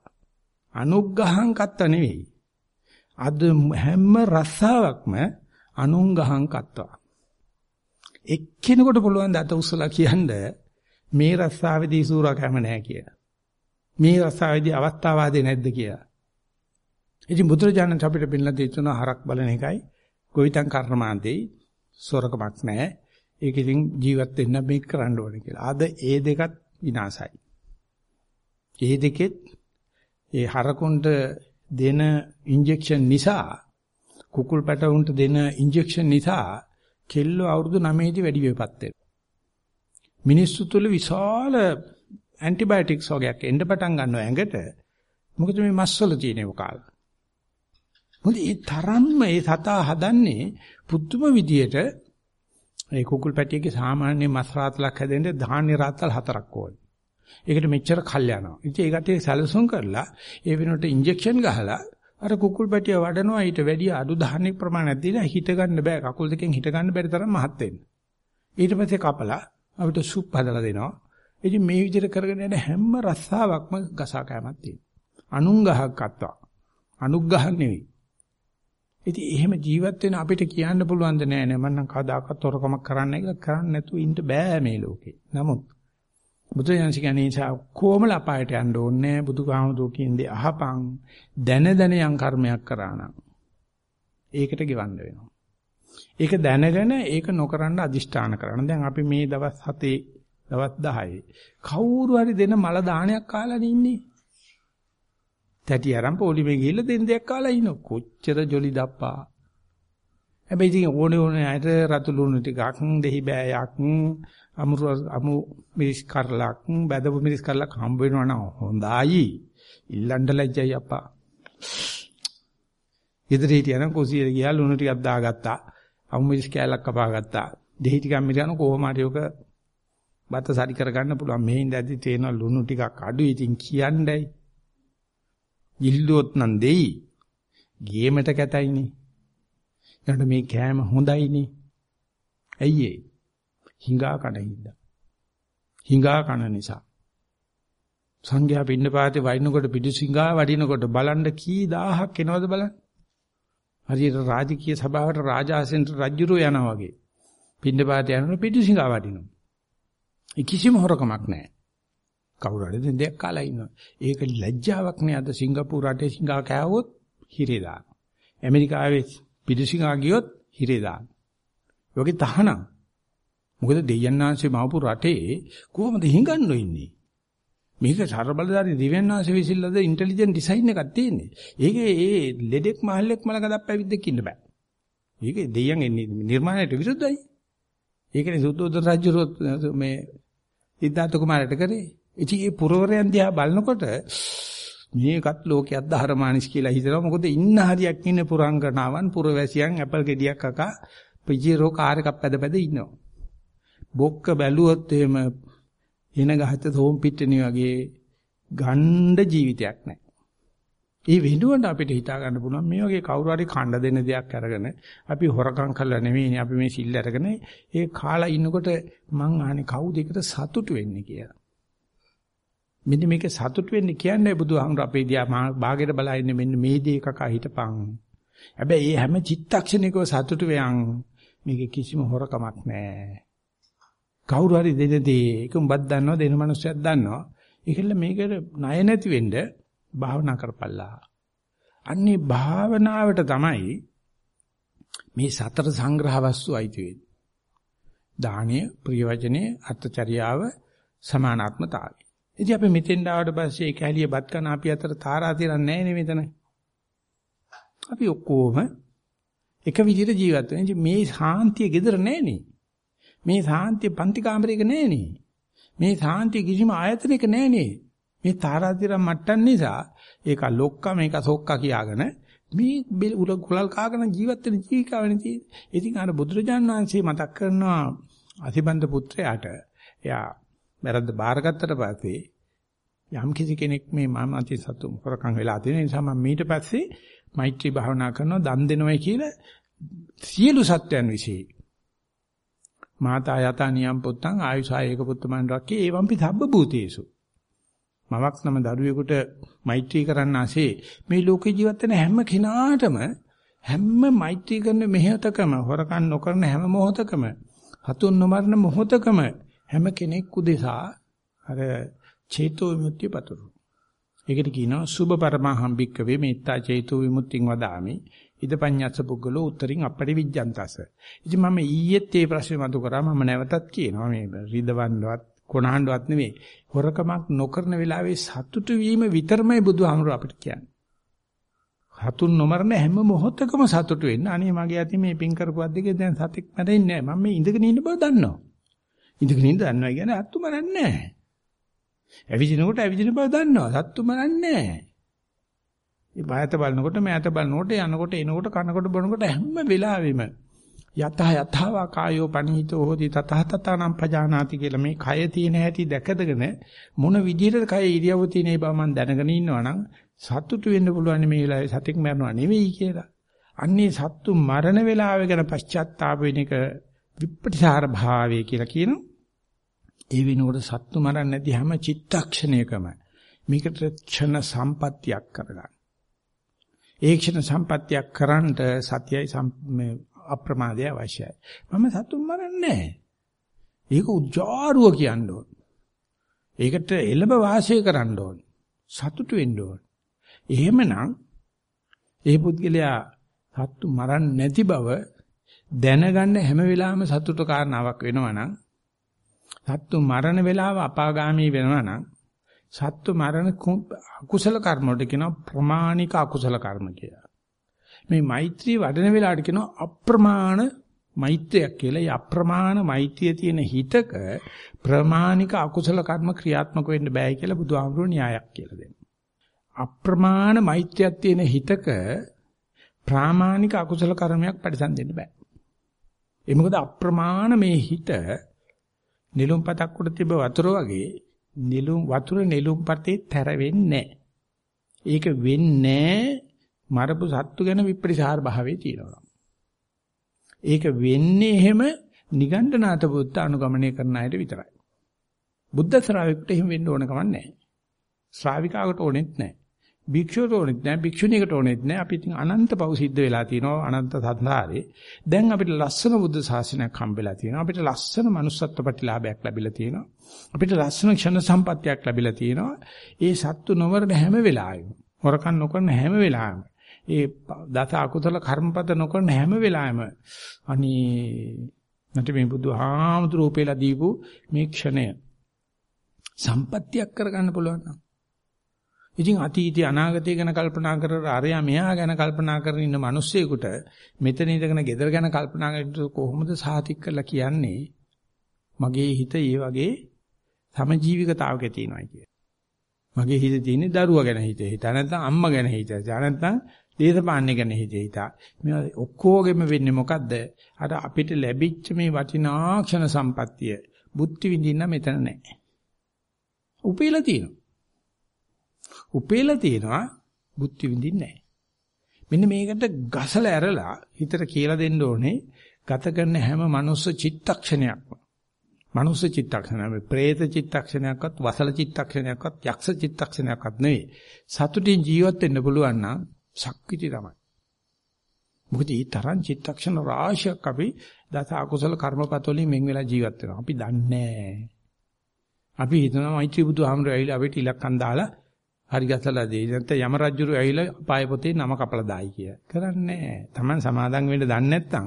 අනුග්‍රහං කත්තා නෙවෙයි. අද හැම රස්සාවක්ම අනුංගහං කත්තා. එක්කෙනෙකුට පුළුවන් ද අත උස්සලා කියන්නේ මේ රස්සාවේදී සූරා කැම නැහැ කියලා. මේ රස්සාවේදී අවස්ථාවාදී නැද්ද කියලා. ඉතින් බුදුරජාණන් අපිට පිළිලා දෙතුන හරක් බලන එකයි ගොවිතැන් කර්මාන්තේ සොරකමක් නැහැ. ඒක ඉතින් ජීවත් වෙන්න මේක කරන්න ඕනේ කියලා. අද ඒ දෙකත් විනාසයි. ඒ දෙකෙත් ඒ හරකුන්ට දෙන ඉන්ජෙක්ෂන් නිසා කුකුල් පැටවුන්ට දෙන ඉන්ජෙක්ෂන් නිසා කෙල්ලෝ අවුරුදු 9 දී වැඩි වෙපත් වෙනවා. මිනිස්සු තුල විශාල ඇන්ටිබයොටික්ස් වගේක් එන්න පටන් ගන්නවා ඇඟට. මොකද මේ මස්වල තියෙනව කාලා. මොකද ඒ තරම්ම ඒ සතා හදන්නේ පුදුම විදියට ඒ කුකුල් පැටියගේ සාමාන්‍ය මස් රාතලක් හැදෙන්න ධාන්‍ය රාතල් හතරක් ඕනේ. ඒකට මෙච්චර කල් යනවා. ඉතින් ඒකට සැලසුම් කරලා ඒ වෙනුවට ඉන්ජෙක්ෂන් ගහලා අර කුකුල් පැටිය වඩනවා ඊට වැඩිය අඩු ධාන්‍ය ප්‍රමාණයක් දීලා හිට ගන්න බෑ. කකුල් දෙකෙන් හිට ගන්න බැරි තරම් මහත් වෙන්න. ඊට පස්සේ කපලා අපිට සුප් හදලා දෙනවා. ඉතින් මේ විදිහට කරගෙන යන හැම රස්සාවක්ම ගසා කෑමක් තියෙනවා. අනුංගහක් අත්තා. අනුග්‍රහ නෙවෙයි. ඉතින් එහෙම ජීවත් වෙන අපිට කියන්න පුළුවන් ද නෑ නෑ මම නම් කවදාකවත් තොරකමක් කරන්නේ කියලා කරන්නේ නැතුව ඉන්න බෑ මේ ලෝකේ. නමුත් බුදුරජාණන් කියන්නේ නිසා කොමල අපායට යන්න ඕනේ බුදුහාමුදුරු කියන්නේ අහපන් දැන දැන යම් කර්මයක් කරා නම් ඒකට ගෙවන්න වෙනවා. ඒක දැනගෙන ඒක නොකරන්න අදිෂ්ඨාන කරන්න. දැන් අපි මේ දවස් 7 දවස් 10 කවුරු හරි දෙන මල දානයක් කාලා ඉන්නේ. තැටි අරන් පොලිමේ ගිහිල්ලා දෙන දෙයක් කාලා ඉන්න. කොච්චර ජොලි දප්පා. හැබැයි ඉතින් ඕනේ ඕනේ අයට රතු ලුණු ටිකක් දෙහි බෑයක් අමුරු අමු මිරිස් කරලක් බැදපු මිරිස් කරලක් හම්බ වෙනවා නම් හොඳයි. ඉල්ලන්න ලැජ්ජයි අප්පා. ගෙදර හිටියනම් කුසියට ගියා ලුණු ටිකක් දාගත්තා. අමු මිරිස් කෑල්ලක් කපාගත්තා දෙහි ටිකක් මිරියන කොහොම හරි ඔක බත සරි කරගන්න පුළුවන්. මෙහින් දැදි තේන ලුණු ටිකක් අඩුයි. ඉතින් කියන්නේයි. ඉල්ලුවොත් නම් දෙයි. ගේමට කැතයිනේ. ඊට මේ කෑම හොඳයිනේ. ඇයි ඒ? හිඟා කන හින්දා. හිඟා කන නිසා. සංඝයා පින්නපාතේ වයින්නකොට පිටිසිඟා වඩිනකොට බලන්න කී දහහක් එනවද බලන්න. හරියට රාජකීය සභාවට රාජාසෙන්ට රජුරෝ යනවා වගේ. පින්නපාතේ යනකොට පිටිසිඟා වඩිනවා. ඒ කිසිම හොරකමක් නැහැ. කවුරු හරි දෙයක් කාලා ඉන්නවා. ඒක ලැජ්ජාවක් නේ අද සිංගප්පූරු රටේ සිංගා කෑවොත් හිරේ දාන. ඇමරිකාවේ පිටිසිංගා ගියොත් හිරේ දාන. යෝගේ තහනම්. මොකද දෙයයන්ාංශේ මවපු රටේ කොහොමද හිඟන්නු ඉන්නේ? මේක සර්බලදාරි දිව්‍යන්ාංශ විසිල්ලද ඉන්ටෙලිජන්ට් ඩිසයින් එකක් තියෙන්නේ. ඒකේ ඒ ලෙඩෙක් මහල්ලෙක් මල ගදක් පැවිද්දෙක් ඉන්න බෑ. ඒක දෙයයන් නිර්මාණයට විරුද්ධයි. ඒකනේ සුද්ධෝදන රජුරොත් මේ සිද්ධාර්ථ කුමාරට කරේ. ඉතින් මේ පුරවරයන් දිහා බලනකොට මේකත් ලෝකයක් ධර්මානිස් කියලා හිතනවා. මොකද ඉන්න හරියක් ඉන්නේ පුරංගනාවන් පුරවැසියන් ඇපල් ගෙඩියක් අකා පිජිරෝ කාර් එකක් පැද පැද ඉන්නවා. බොක්ක බැලුවොත් එහෙම එන ගහත තෝම් පිටිනේ වගේ ගණ්ඩ ජීවිතයක් නැහැ. ඒ වෙනුවට අපිට හිතා ගන්න පුළුවන් මේ වගේ කවුරු හරි කණ්ඩ දෙන දෙයක් අරගෙන අපි හොරකම් කරලා නෙවෙයිනේ අපි මේ සිල් අරගෙන ඒ කාලා ඉන්නකොට මං අහන්නේ කවුද ඒකට සතුටු වෙන්නේ කියලා. මෙන්න මේක සතුට වෙන්න කියන්නේ බුදුහාමුදුර අපේ දිහා බාගෙට බලා ඉන්නේ මෙන්න මේ දේ එකක හිටපන්. හැබැයි මේ හැම චිත්තක්ෂණයකව සතුට වෙයන් මේක කිසිම හොරකමක් නැහැ. කවුරු හරි දෙන දේ ඒක උඹත් දන්නවා දෙන මනුස්සයෙක් දන්නවා. ඒකල මේකට ණය නැති වෙන්න භාවනා කරපල්ලා. අන්නේ භාවනාවට තමයි මේ සතර සංග්‍රහ වස්තු අයිති වෙන්නේ. දානීය, ප්‍රියවචනේ, අත්චර්යාව, සමානාත්මතාවය. ඉතින් අපි මෙතෙන් ආවට පස්සේ ඒක ඇලිය බත් කන අපි අතර තාරා තිරන්නේ නැහැ නේ මෙතන. අපි ඔක්කොම එක විදිහට ජීවත් වෙනවා. මේ සාන්තිය gedera නැහනේ. මේ සාන්තිය පන්ති කාමරයක නැහනේ. මේ සාන්තිය කිසිම ආයතනයක නැහනේ. මේ තාරාතිරම් මට්ටම් නිසා ඒක ලොක්ක මේක සොක්ක කියාගෙන මේ උල කුලල් කාගෙන ජීවත් වෙන ජීවිකාවනේ තියෙන්නේ. ඉතින් අර බුදුරජාණන් වහන්සේ මතක් කරනවා අතිබන්ද පුත්‍රයාට එයා වැරද්ද බාරගත්තට පස්සේ යම් කිසි කෙනෙක් මේ මම අති සතු හොරකම් වෙලා තියෙන නිසා මම ඊට පස්සේ මෛත්‍රී භාවනා කරනවා දන් දෙනවයි කියලා සියලු සත්‍යයන් વિશે මාතා යතා නියම් පුත්තං ආයුසායක පුත්තමන් රක්කේ එවම්පි සබ්බ භූතේසු. මවක් නම දරුවෙකුට මෛත්‍රී කරන්න ASCII මේ ලෝකේ ජීවත් වෙන හැම කෙනාටම හැම මෛත්‍රී කරන මෙහෙතකම හොරකම් නොකරන හැම මොහොතකම හතුන් නොමරන මොහොතකම හැම කෙනෙක් උදෙසා අර චේතෝ විමුක්තිය පතුරු. ඒකට කියනවා සුභ පරමහම්බික්ක වේ මෙත්තා චේතෝ විමුක්තිං වදාමි. ඉදපඤ්ඤස්ස පුද්ගලෝ උත්තරින් අපටි විජ්ජන්තස. ඉතින් මම ඊයේත් මේ ප්‍රශ්නේ මතු කරා මම නැවතත් කියනවා මේ රිදවන්නවත් කොනහඬවත් නෙවෙයි. හොරකමක් නොකරන වෙලාවේ සතුටු වීම විතරමයි බුදුහාමුදුර අපිට කියන්නේ. හතුන් නොමරන හැම මොහොතකම සතුටු වෙන්න. අනේ මගේ අතින් මේ පින් කරපුවත් දෙකේ දැන් සතෙක් මැරෙන්නේ නැහැ. මම මේ ඉඳගෙන ඉන්න බව දන්නවා. ඉඳගෙන ඉන්න දන්නවා කියන්නේ අත්තු මරන්නේ නැහැ. ඇවිදිනකොට ඇවිදින බව දන්නවා. සත්තු මරන්නේ නැහැ. මේ බයත බලනකොට මෑත බලනකොට යනකොට එනකොට කනකොට බොනකොට හැම වෙලාවෙම යතහ යතවා කායෝ පනීතෝ හෝති තතහ තතනම් පජානාති කියලා මේ කය තියෙන හැටි දැකදගෙන මොන විදිහටද කය ඉරියව්ව තියෙන බව මම දැනගෙන ඉන්නවනම් සතුටු වෙන්න පුළුවන් මේ වෙලාවේ සතෙක් මරනවා නෙවෙයි කියලා. අන්නේ සත්තු මරණ වෙලාව ගැන පශ්චාත්තාප වෙන එක විපටිසාර භාවය කියලා කියනවා. ඒ වෙනකොට සත්තු මරන්නේ නැති හැම චිත්තක්ෂණයකම මේකට ක්ෂණ සම්පත්තියක් කරගන්න. ඒ ක්ෂණ සම්පත්තියක් කරන්ට සතියයි මේ අප්‍රමාදය අවශ්‍යයි. මම සත්තු මරන්නේ නැහැ. ඒක උජාරුව කියන්න ඕන. ඒකට එළඹ වාසය කරන්න ඕන. සතුටු වෙන්න ඕන. එහෙමනම් ඒ පුද්ගලයා සත්තු මරන්නේ නැති බව දැනගන්න හැම වෙලාවෙම සතුට කාරණාවක් වෙනවා නම් සත්තු මරණ වෙලාව අපාගාමී වෙනවා නම් සත්තු මරණ අකුසල කර්ම වලට කියනවා ප්‍රමාණික අකුසල කර්ම කියලා. මේ මෛත්‍රී වඩන වෙලාවට කියනවා අප්‍රමාණ මෛත්‍රියක් කියලා. ඒ අප්‍රමාණ මෛත්‍රිය තියෙන හිතක ප්‍රමාණික අකුසල කර්ම ක්‍රියාත්මක වෙන්න බෑ කියලා බුදුහාමුදුරුවෝ න්‍යායක් කියලා දෙනවා. අප්‍රමාණ මෛත්‍රියක් තියෙන හිතක ප්‍රාමාණික අකුසල කර්මයක් පරිසම් දෙන්න බෑ. ඒ මොකද අප්‍රමාණ මේ හිත නිලුම් පතක් උඩ තිබ්බ වතුර වගේ නිලුම් වතුර නිලුම් පතේ තැර වෙන්නේ ඒක වෙන්නේ මරපු සත්තු ගැන විපරිසාර භාවයේ තියෙනවා. ඒක වෙන්නේ එහෙම නිගණ්ඨනාත බුද්ධ අනුගමනය කරන අයට විතරයි. බුද්ධ ශ්‍රාවකෙකුට එහෙම වෙන්න ඕන කමක් නැහැ. ශ්‍රාවිකාවකට ඕනෙත් නැහැ. භික්ෂුවට ඕනෙත් නැහැ භික්ෂුණියකට ඕනෙත් නැහැ අපි ඉතින් අනන්ත පව් සිද්ධ වෙලා තිනවා අනන්ත සංසාරේ දැන් අපිට ලස්සන බුද්ධ ශාසනයක් හම්බෙලා තියෙනවා අපිට ලස්සන manussත්ව ප්‍රතිලාභයක් ලැබිලා තියෙනවා අපිට ලස්සන ක්ෂණ සම්පත්තියක් ලැබිලා තියෙනවා ඒ සත්තු නොවරන හැම වෙලාවෙම හොරකම් නොකරන හැම වෙලාවෙම ඒ දස අකුසල කර්මපද නොකරන හැම වෙලාවෙම අනේ නැට මේ බුදුහාමුදුරුවෝ දීපු මේ ක්ෂණය සම්පත්තියක් කරගන්න පුළුවන් නම් ඉතින් අතීතය අනාගතය ගැන කල්පනා කරලා අරයා මෙහා ගැන කල්පනා කරගෙන ඉන්න මිනිස්සෙකුට මෙතන ඉඳගෙන ගෙදර ගැන කල්පනා කරලා කොහොමද සාතික් කරලා කියන්නේ මගේ හිත ඒ වගේ සමජීවිකතාවක තියෙනවා කිය. මගේ හිතේ තියෙන්නේ දරුවා ගැන හිතේ හිත නැත්නම් අම්මා ගැන හිත නැත්නම් දේශපාලනය ගැන හිතේ හිත. මේ ඔක්කොගෙම වෙන්නේ මොකද්ද? අර අපිට ලැබිච්ච මේ වටිනා ක්ෂණ සම්පත්තිය බුද්ධි විඳින්න මෙතන නැහැ. උපේලා තියෙනවා. උපේලා තියෙනවා බුද්ධි විඳින්නේ නැහැ. මෙන්න මේකට ගසල ඇරලා හිතට කියලා දෙන්න ඕනේ ගත කරන හැම මනුස්ස චිත්තක්ෂණයක්ම. මනුස්ස චිත්තක්ෂණය මේ പ്രേත චිත්තක්ෂණයක්වත් වසල චිත්තක්ෂණයක්වත් යක්ෂ චිත්තක්ෂණයක්වත් නෙවෙයි. සතුටින් ජීවත් වෙන්න පුළුවන් නම් ශක්විති තමයි. මොකද ඊ තරම් චිත්තක්ෂණ රාශියක් අපි දස අකුසල කර්මපත වලින් මෙන් වෙලා ජීවත් වෙනවා. අපි දන්නේ අපි හිතනවා මෛත්‍රී බුදුහාමර ඇවිල්ලා අපිට ඉලක්කම් දාලා හරි ගසලා දෙයි. නැත්නම් යම රජුරු ඇවිල්ලා පාය පොතේ නම කපලා දායි කිය. කරන්නේ නැහැ. Taman සමාදන් වෙන්න දන්නේ නැත්නම්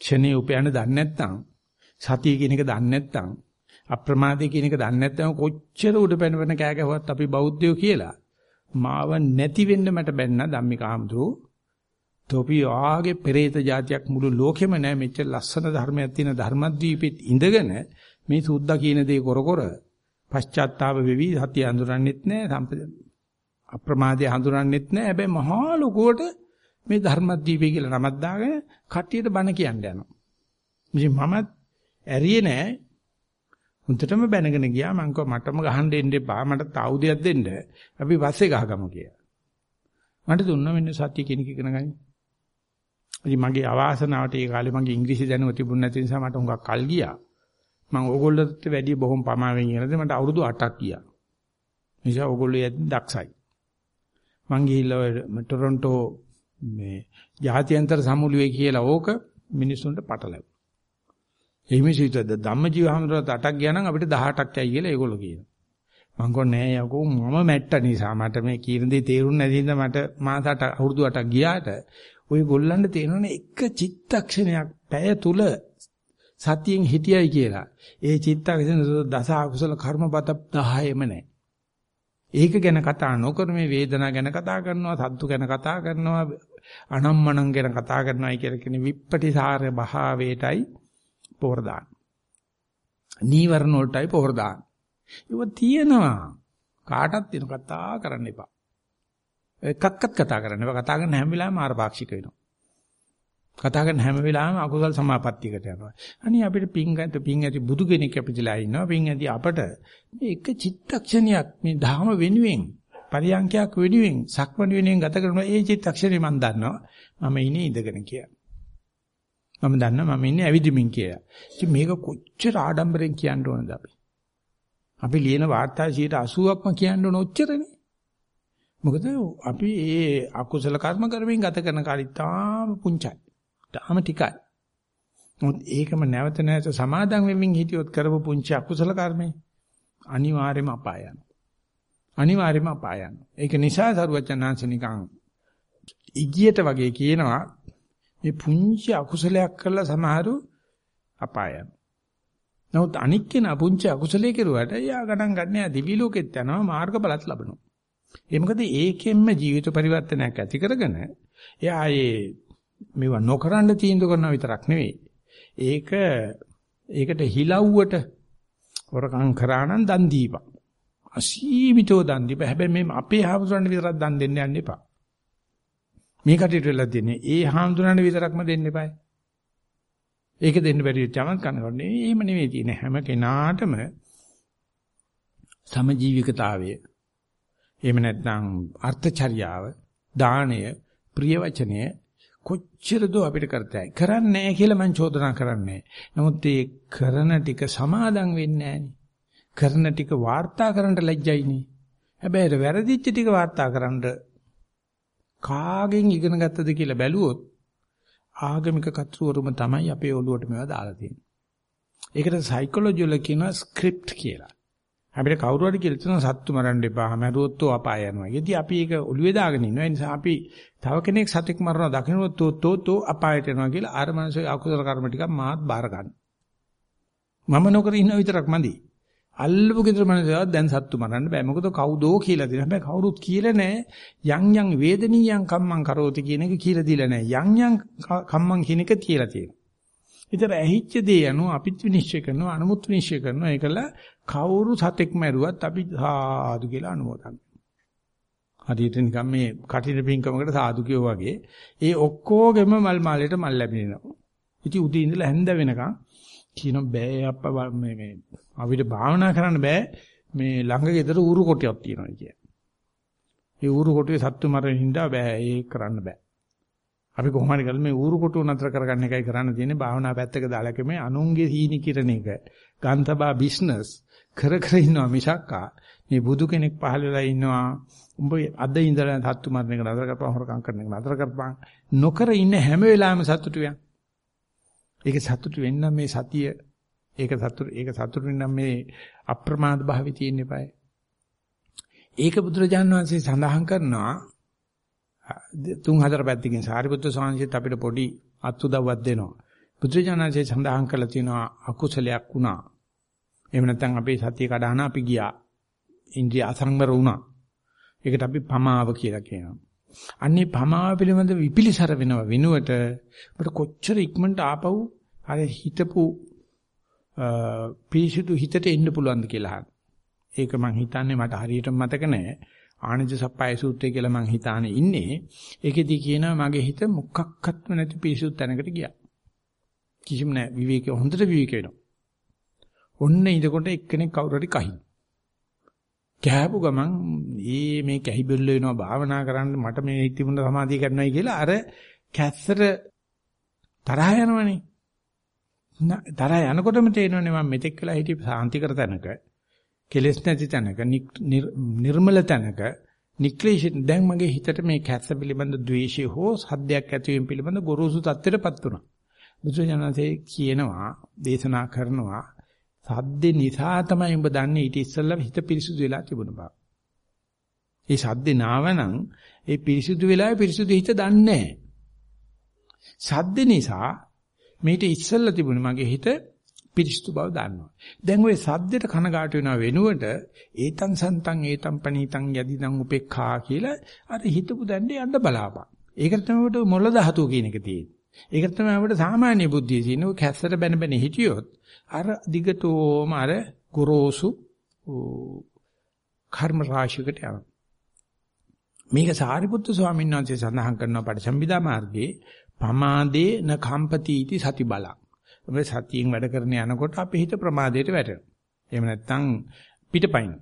ක්ෂණේ උපයන්න දන්නේ නැත්නම් සතිය කියන එක දන්නේ නැත්නම් අප්‍රමාදේ කියන එක දන්නේ නැත්නම් කොච්චර උඩ පැන පැන කෑ ගැහුවත් අපි බෞද්ධයෝ කියලා මාව නැති වෙන්න මට බැන්න ධම්මික ආමතුරු තොපි ආගේ පෙරේත જાතියක් මුළු ලෝකෙම නැහැ මෙච්චර ලස්සන ධර්මයක් තියෙන ධර්මද්වීපෙත් ඉඳගෙන මේ සුද්ධා කියන දේ කර කර පශ්චාත්තාප වෙවි සතිය හඳුරන්නෙත් නැහැ අප්‍රමාදය හඳුරන්නෙත් නැහැ හැබැයි මහා ලොකුවට මේ ධර්මද්වීපය කියලා නමක් දාගෙන කට්ටියට බණ කියන්න යනවා. ඉතින් මමත් ඇරියේ නැහැ හුන්ටම බැනගෙන ගියා. මං කව මටම ගහන්න දෙන්න එපා. මට තාවුදයක් දෙන්න. අපි පස්සේ ගහගමු කියලා. මට දුන්න මෙන්න සත්‍ය කෙනෙක් ඉගෙන ගනි ඉතින් මගේ අවාසනාවට ඒ කාලේ මගේ ඉංග්‍රීසි දැනුම තිබුණ නැති නිසා මට හුඟක් කල් ගියා. මම ඕගොල්ලොත් වැඩි බොහොම පමාවෙන් ඉගෙනද මට අවුරුදු 8ක් ගියා. නිසා ඕගොල්ලෝ යද්දි දක්ෂයි. මං ගිහිල්ලා ටොරොන්ටෝ මේ ජාත්‍යන්තර සමුළුවේ කියලා ඕක මිනිස්සුන්ට පටලැවුවා. එහි මිසිත ධම්මජීව හැමදාම 8ක් ගියා නම් අපිට 18ක් යයි කියලා ඒගොල්ලෝ කියනවා. මං කො නෑ යකෝ මම මැට්ට නිසා මට මේ කීන දේ තේරුන්නේ නැති නිසා මට මාස 8 අවුරුදු 8ක් ගියාට ওই ගොල්ලන්ට තේරෙන්නේ එක චිත්තක්ෂණයක් පැය තුල සතියෙන් හිටියයි කියලා. ඒ චිත්තකසන දස අකුසල කර්මපත 10ෙම නැහැ. ඒක ගැන කතා නොකර මේ වේදනාව ගැන කතා කරනවා, සද්දු ගැන කතා කරනවා, අනම්මනම් ගැන කතා කරනවායි කියලා කියන විප්පටිසාර භාවයටයි පොර දාන්න. නීවරණ වලටයි පොර දාන්න. ඒක තියෙනවා. කාටවත් දින කතා කරන්න එපා. එකක්වත් කතා කරන්න එපා. කතා කරන හැම වෙලාවෙම ආරපාක්ෂික වෙනවා. කතා කරන හැම වෙලාවෙම අකුසල් සමාපත්තියකට යනවා. අනේ අපිට පිං ඇති පිං ඇති බුදු කෙනෙක් අපිටලා ඉන්නවා. පිං ඇති අපට මේ එක චිත්තක්ෂණයක් මේ ධාම වෙනුවෙන් පරියන්කයක් වෙනුවෙන් සක්මණ වෙනුවෙන් ගත කරන ඒ චිත්තක්ෂණේ මම දන්නවා. මම ඉන්නේ ඉඳගෙන කියලා. මම දන්නවා මම ඉන්නේ ඇවිදිමින් කියලා. ඉතින් මේක කොච්චර ආඩම්බරෙන් කියන්න ඕනද අපි? අපි ලියන වාර්තා 80%ක්ම කියන්න ඕන ඔච්චරනේ. මොකද අපි ඒ අකුසල කර්ම කරමින් ගත කරන කාලේ තාම පුංචයි. තාම ටිකයි. මොකද ඒකම නැවත නැවත සමාදන් වෙමින් හිටියොත් කරපු පුංචි අකුසල කර්මේ අනිවාර්යයෙන්ම අපාය යනවා. අනිවාර්යයෙන්ම අපාය යනවා. ඒක නිසා සරුවචනාංශ නිකන් ඉගියට වගේ කියනවා මේ පුංචි අකුසලයක් කරලා සමහරු අපාය යනවා. නමුත් අනික් කෙනා පුංචි අකුසලයේ කෙරුවට එයා ගණන් ගන්න දිවි ලෝකෙත් යනවා මාර්ගඵලත් ලබනවා. ඒ මොකද ඒකෙන්ම ජීවිත පරිවර්තනයක් ඇති කරගෙන එයා ඒ මේව නොකරන්න තීන්දුව කරනවා විතරක් නෙවෙයි. ඒක ඒකට හිලව්වට හොරකම් කරා නම් දන් දීපන්. අසීමිතව දන් දීප. හැබැයි මේ අපේ හාමුදුරන් විතරක් දන් දෙන්න යන්න එපා. මේ කටේට වෙලා දෙන්නේ ඒ හාමුදුරන් විතරක්ම දෙන්න එපායි. ඒක දෙන්න බැරි චමත් කනකොට එහෙම නෙවෙයි තියෙන්නේ හැම කෙනාටම සමජීවිකතාවය එහෙම නැත්නම් අර්ථචර්යාව දාණය ප්‍රිය වචනය කොච්චර දෝ අපිට කරතයි. කරන්නේ නැහැ කියලා මම චෝදනා කරන්නේ නමුත් ඒ කරන ටික සමාදම් වෙන්නේ කරන ටික වාර්තා කරන්න ලැජ්ජයිනේ. හැබැයි වැරදිච්ච ටික වාර්තා කරන්න කාගෙන් ඉගෙන ගත්තද කියලා බැලුවොත් ආගමික කතෘවරුම තමයි අපේ ඔළුවට මේවා දාලා තියෙන්නේ. ඒකට සයිකොලොජි වල කියනවා ස්ක්‍රිප්ට් කියලා. අපිට කවුරු හරි කියලා තියෙනවා සත්තු මරන්න එපා. මරුවොත් තෝ අපාය යනවා. ඉතින් අපි ඒක ඔළුවේ දාගෙන ඉන්නවා. ඒ නිසා අපි තව කෙනෙක් සතෙක් මරනවා දකින්නොත් තෝ තෝ තෝ අපායට යනවා කියලා අර මනුස්සය අකුසල කර්ම ටිකක් මාත් බාර ගන්න. මම නොකර ඉන්න විතරක් මදි. අල්ලපු ගෙදර මනුස්සයව දැන් සත්තු මරන්න බෑ. මොකද කවුදෝ කියලා දෙනවා. හැබැයි කවුරුත් කියලා නැහැ. යම් යම් වේදනීයම් කම්මං කරෝති කියන එක කියලා දීලා නැහැ. යම් යම් කම්මං කියන එක කියලා තියෙනවා. විතර ඇහිච්ච දේ අනුව අපිත් විනිශ්චය කරනවා අනුමුත් විනිශ්චය කරනවා ඒකල කවුරු සතෙක් මැරුවත් අපි සාදු කියලා අනුමෝදන් හරියට නිකන් මේ කටින පිංකමකට සාදු කියෝ වගේ ඒ ඔක්කොගෙම මල් මාලයට මල් ලැබෙනවා ඉතින් උදේ ඉඳලා හැන්ද වෙනකන් කියන බෑ අප්පා මේ මේ අපිට භාවනා කරන්න බෑ මේ ළඟ ගෙදර ඌරු කොටියක් තියෙනවා කිය. ඒ ඌරු කොටුවේ සත්තු මරන හින්දා බෑ ඒක කරන්න බෑ. අපි කොහොම හරි කරලා මේ ඌරු කොටුව නතර කරගන්න එකයි කරන්න තියෙන්නේ භාවනා පැත්තක දාලා මේ අනුන්ගේ සීනි කිරණ එක ගන්තබා බිස්නස් කර කර ඉන්නවා මිසක්කා මේ බුදු කෙනෙක් පහළ වෙලා ඉන්නවා. උඹ අද ඉඳලා සත්තු මරණ එක නතර කරපන් හොරකම් කරන එක නතර කරපන්. නොකර ඉන්න හැම වෙලාවෙම සතුටු වෙන. ඒක සතුටු වෙන්න මේ සතිය ඒක සතුටු ඒක සතුටු වෙන්න මේ අප්‍රමාද භාවය තියෙන්න eBay. ඒක බුදුරජාණන් වහන්සේ සඳහන් කරනවා තුන් හතර පැත්තකින් සාරිපුත්‍ර ස්වාමීන් අපිට පොඩි අත්උදව්වක් දෙනවා. බුදුරජාණන්සේ සඳහන් කළා තියෙනවා අකුසලයක් වුණා. එහෙම නැත්නම් අපේ සතිය කඩහන අපි ගියා. ඉන්ද්‍රිය අසංවර වුණා. ඒකට අපි පමාව කියලා කියනවා. අන්නේ පමාව පිළිබඳ විපිලිසර වෙනව වෙනුවට අපිට කොච්චර ඉක්මනට ආපහු අර හිතපු පිරිසිදු හිතට එන්න පුළුවන්ද කියලා අහන්න. ඒක මං හිතන්නේ මට හරියටම මතක නැහැ. ආනන්ද සප්පයි සූත්‍රය කියලා මං හිතානේ ඉන්නේ. ඒකෙදි කියනවා මගේ හිත මොකක්වත්ම නැති පිරිසුදු තැනකට ගියා. කිසිම නැහැ විවේක හොඳට විවේක වෙනවා. ඔන්න ඉදකොට එක්කෙනෙක් කවුරු හරි කහින්. කෑපු ගමන් මේ මේ කැහිබෙල්ල වෙනවා භාවනා කරන්න මට මේ තිබුණ සමාධිය කරනවායි කියලා අර කැස්සට තරහ යනවනේ. තරහ යනකොටම තේරෙනවනේ මම මෙතෙක් වෙලා හිටිය සාන්තිකර තැනක කෙලෙස් නැති තැනක නිර්මල තැනක නික්ලේශ දැන් මගේ හිතට මේ කැස්ස පිළිබඳ ද්වේෂය හෝ සද්දයක් ඇතිවීම පිළිබඳ ගොරෝසු තත්ත්වයටපත් වුණා. බුදුරජාණන්සේ කියනවා දේශනා කරනවා සද්දේ නිසා තමයි උඹ දන්නේ ඊට ඉස්සෙල්ලා හිත පිරිසුදු වෙලා තිබුණ බව. ඒ සද්දේ නාවනම් ඒ පිරිසුදු වෙලාවේ පිරිසුදු හිත දන්නේ නැහැ. සද්ද නිසා මේට ඉස්සෙල්ලා තිබුණේ මගේ හිත පිරිසුදු බව දන්නවා. දැන් ওই සද්දෙට කනගාටු වෙනව වෙනුවට ඒතං සන්තං ඒතං පනීතං යදිදං උපේක්ඛා කියලා අර හිතපු දැන්නේ යන්න බලාපන්. ඒකට තමයි මොළ ධාතුව කියන එක තියෙන්නේ. ඒකට තමයි අපිට සාමාන්‍ය බුද්ධිය තියෙන්නේ. ඔය කැස්සට බැන බැන හිටියොත් අර දිගටම අර ගොරෝසු කර්ම රාශියකට යනවා. මේක සාරිපුත්තු ස්වාමීන් වහන්සේ සඳහන් කරනවා පටිසම්භිදා මාර්ගයේ පමාදේ න කම්පතිටි සති බලං. ඔබ සතියෙන් වැඩ කරන යනකොට අපේ හිත ප්‍රමාදයට වැටෙනවා. එහෙම නැත්නම් පිටපයින්.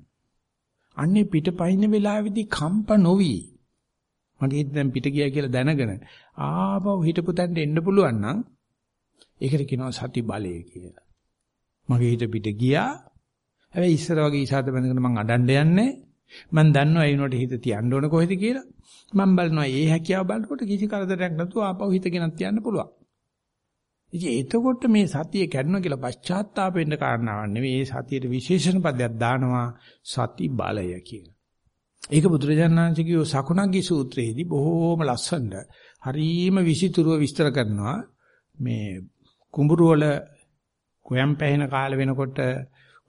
අන්නේ පිටපයින් වෙලාවේදී කම්ප නොවි. මගේ හිත දැන් පිට ගියා කියලා දැනගෙන ආපහු හිටපු තැනට එන්න පුළුවන් නම් ඒකට කියනවා සති බලය කියලා. මගේ හිත පිට ගියා. හැබැයි ඉස්සර වගේ ඉසాత බඳගෙන මං අඩන්න යන්නේ. මං දන්නවා ඒ උනට හිත තියන්න ඕන කොහෙද කියලා. මං බලනවා ඒ හැකියාව බලනකොට කිසි කරදරයක් නැතුව ආපහු හිත ගෙනත් තියන්න පුළුවන්. ඉතින් එතකොට මේ සතිය කැඩනවා කියලා පශ්චාත්තාප වෙන්න කාරණාවක් නෙවෙයි. ඒ සතියට විශේෂණ පදයක් දානවා සති බලය කියලා. ඒක බුදුරජාණන්සේගේ සකුණග්ගි සූත්‍රයේදී බොහෝම ලස්සනට හරීම විසිතුරුව විස්තර කරනවා. මේ කුඹුරු වල ගොයම් පැහෙන කාල වෙනකොට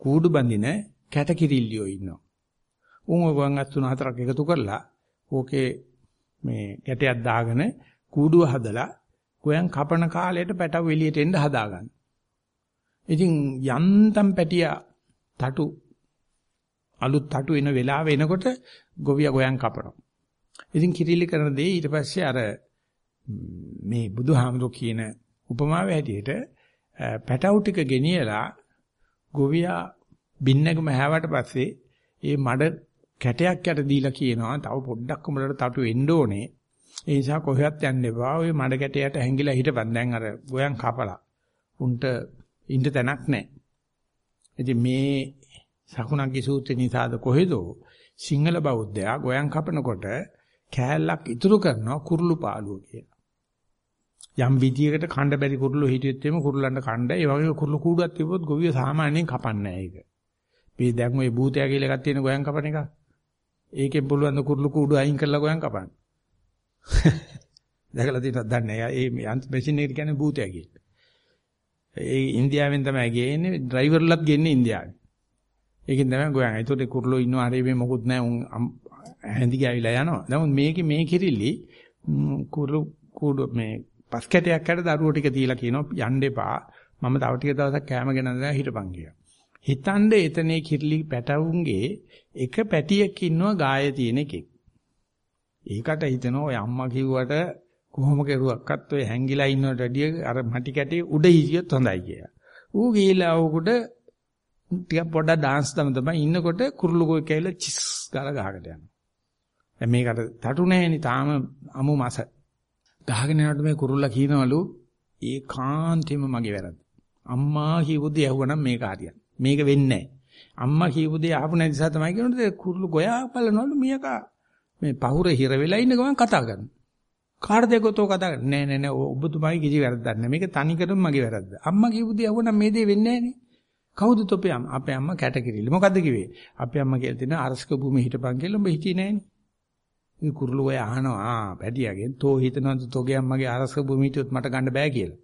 කූඩු බඳින කැටකිරිල්ලියෝ ඉන්නවා. උන් ඔය ගොයන් අත් තුන හතරක් එකතු කරලා ඕකේ මේ ගැටයක් දාගෙන කූඩුව හදලා ගොයන් කපන කාලයට පැටව එළියට එන්න හදාගන්න. ඉතින් යන්තම් පැටියා තටු අලුත් තටු එන වෙලාව එනකොට ගොවියා ගොයන් කපනවා. ඉතින් කිරිලි කරන දේ ඊට පස්සේ අර මේ බුදුහාමුදුරු කියන උපමාව හැටියට පැටවු ටික ගෙනියලා ගොවියා බින්නකම හැවට පස්සේ ඒ මඩ කැටයක් යට දීලා කියනවා තව පොඩ්ඩක් උඹලට තටු එන්න ඕනේ. ඒ නිසා කොහෙවත් යන්න එපා. ওই මඩ කැටයට හැංගිලා හිටපන්. දැන් අර ගෝයන් කපලා. උන්ට ඉන්න තැනක් නැහැ. ඉතින් මේ සකුණක්ගේ සූත්‍රේ නිසාද කොහෙදෝ සිංහල බෞද්ධයා ගෝයන් කපනකොට කෑල්ලක් ඉතුරු කරනවා කුරුළු පාළුව කියලා. යම් විදියකට කණ්ඩ බැරි කුරුළු හිටියෙත් එimhe කුරුල්ලන්ට කණ්ඩ ඒ වගේ කුරුළු කූඩුවක් තිබ්බොත් ගොවිය සාමාන්‍යයෙන් කපන්නේ නැහැ ඒක. මේ දැන් ওই භූතයා කියලා එකක් තියෙන ගෝයන් කපන එක. ඒකෙන් පුළුවන් ද කුරුළු කූඩු අයින් කරලා ගෝයන් කපන්න. දැකලා තියෙනවද දන්නේ නැහැ. ඒ මැෂින් එකට කියන්නේ භූතයා කියලා. ඒ ඉන්දියාවෙන් තමයි ගේන්නේ ඩ්‍රයිවර්ලත් ගෙන්නේ ඉන්දියාවෙන්. ඒකෙන් තමයි ගෝයන්. ඒතකොට කුරුළු ඉන්නව හරි මේ මොකුත් නැහැ. උන් හැඳි ගෑවිලා යනවා. නමුත් මේකේ මේ කිරිල්ලි කුරුළු කූඩු මේ පස් කැටයක් අර දරුවෝ ටික තියලා කියනවා යන්න එපා. මම තව ටික දවසක් කැම ගෙනදලා හිටපන් කියලා. හිතන්නේ එතනේ කිරිලි පැටවුන්ගේ එක පැටියෙක් ඉන්නවා ගාය තියෙන එකෙක්. ඒකට හිතනවා ඔය අම්මා කිව්වට කොහොම කෙරුවක්වත් ඔය හැංගිලා ඉන්නවට වැඩිය අර මටි කැටේ උඩ හිටියොත් හොඳයි කියලා. ඌ ගිහිලා උකට ටිකක් පොඩ්ඩක් ඩාන්ස් තම තමයි ඉන්නකොට කුරුළු ගොයි කැවිලා චිස් ගාලා ගහකට යනවා. දැන් මේකට තටු නැහෙනි තාම අමු මාස. ගහගෙන යනකොට මේ කුරුල්ලා කියනවලු ඒකාන්තෙම මගේ වැරද්ද. අම්මා කියපොද්දී ඇහුවනම් මේක හරියන්නේ. මේක වෙන්නේ නැහැ. අම්මා කියපු දේ අහපු නැති නිසා තමයි කියනොත් කුරුළු ගොයා බලනවලු මියකා මේ පහුර හිර වෙලා ඉන්න ගමන් කතා කරනවා. කාටද ඒකතෝ කතා කරන්නේ නෑ නෑ නෑ ඔබතුමායි කිසි වැරද්දක් නෑ මේක තනිකරම මගේ වැරද්ද. අම්මා කියපු දේ අහුවනම් මේ දේ වෙන්නේ නෑනේ. කවුද තොපේ අම්මා? අපේ අම්මා කැටකිරිලි. මොකද්ද කිව්වේ? අපේ අම්මා කියලා තියෙන අරස්ක භූමියේ හිටපන් කියලා උඹ හිටියේ නෑනේ. මේ කුරුළු ඔය අහනවා ආ පැටියාගෙන් තෝ හිතනවද තෝගේ අම්මගේ අරස්ක භූමියට මට ගන්න බෑ කියලා.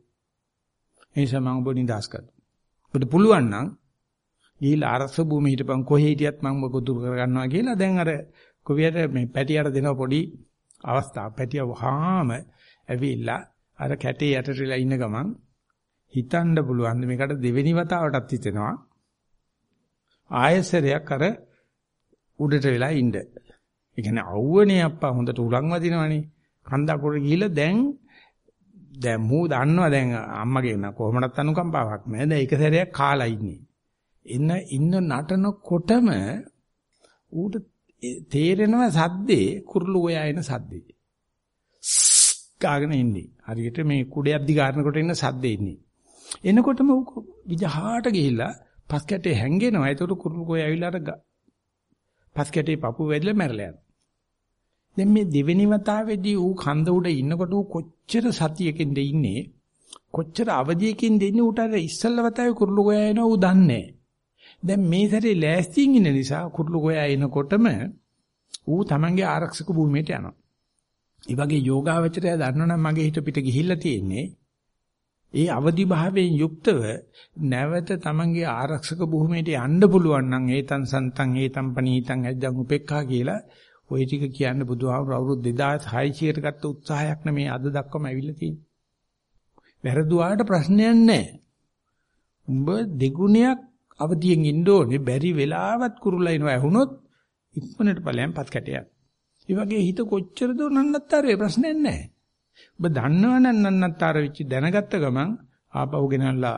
ඒ නිසා මම ඔබ නිදාස් කරනවා. ඔබට පුළුවන් නම් ගිහිල්ලා අරස්ක භූමියේ හිටපන් කොහේ හිටියත් මම ඔබ දුරු කරගන්නවා කියලා දැන් අර කොවියට මේ පැටියට දෙන පොඩි අවස්ථාව. පැටිය වහාම ඇවිල්ලා අර කැටේ යටටලා ඉන්න ගමන් හිතන්න පුළුවන් මේකට දෙවෙනි වතාවටත් හිතෙනවා ආයසරයක් අර උඩට වෙලා ඉන්න. ඒ කියන්නේ අවුවනේ අප්පා හොඳට උලන් වදිනවනේ. කන්දකුර ගිහිල්ලා දැන් දැන් මූ දන්නවා දැන් අම්මගේ න කොහොමදත් අනුකම්පාවක් නැහැ. දැන් එක සැරයක් කාලා ඉන්නේ. ඉන්න ඉන්න නටනකොටම ඌට තේරෙනවා සද්දේ කුරුළු ගෝයා එන සද්දේ. ගාගෙන ඉන්නේ. හරියට මේ කුඩයක් දිගාරනකොට එන සද්දේ ඉන්නේ. එනකොටම විජහාට ගිහිල්ලා පස් කැටේ හැංගෙනවා. ඒතකොට කුරුළු ගෝයා ඇවිල්ලා අර පස් කැටේ පපුව වැදිලා මැරලා යනවා. දැන් මේ දෙවෙනි වතාවේදී ඌ කන්ද උඩ ඉන්නකොට ඌ කොච්චර සතියකින්ද ඉන්නේ කොච්චර අවදියකින්ද ඉන්නේ ඌට අර ඉස්සල්ල වතාවේ කුරුළු ගෝයා එනවා ඌ දන්නේ දැන් මේ සැරේ ලෑස්තියෙන් ඉන්න නිසා කුරුළු ගෝයා එනකොටම ඌ තමන්ගේ ආරක්ෂක භූමියට යනවා. ඒ වගේ යෝගාවචරය දන්නවනම් මගේ හිත පිට ගිහිල්ලා තියෙන්නේ ඒ අවදි භාවයෙන් යුක්තව නැවත තමන්ගේ ආරක්ෂක භූමියට යන්න පුළුවන් නම් ඒතන් සන්තන් ඒතම් පනීතන් ඇද්දන් උපේක්ඛා කියලා ওই ටික කියන්න බුදුහාමුදුරු අවුරුදු 2600 කට ගත්ත උත්සාහයක් නෙමේ අද දක්වාම ඇවිල්ලා තියෙන්නේ. වැරදුවාට ප්‍රශ්නයක් නැහැ. උඹ දෙගුණයක් අවදියෙන් ඉන්න ඕනේ බැරි වෙලාවත් කුරුල්ලා එනවා ඇහුනොත් ඉක්මනට ඵලයන් පත් කැටයක්. ඒ වගේ හිත කොච්චර දෝ නන්නත්තර වේ ප්‍රශ්නයක් නැහැ. ඔබ දන්නවනම් නන්නත්තර වෙච්ච දැනගත්ත ගමන් ආපහු ගෙනල්ලා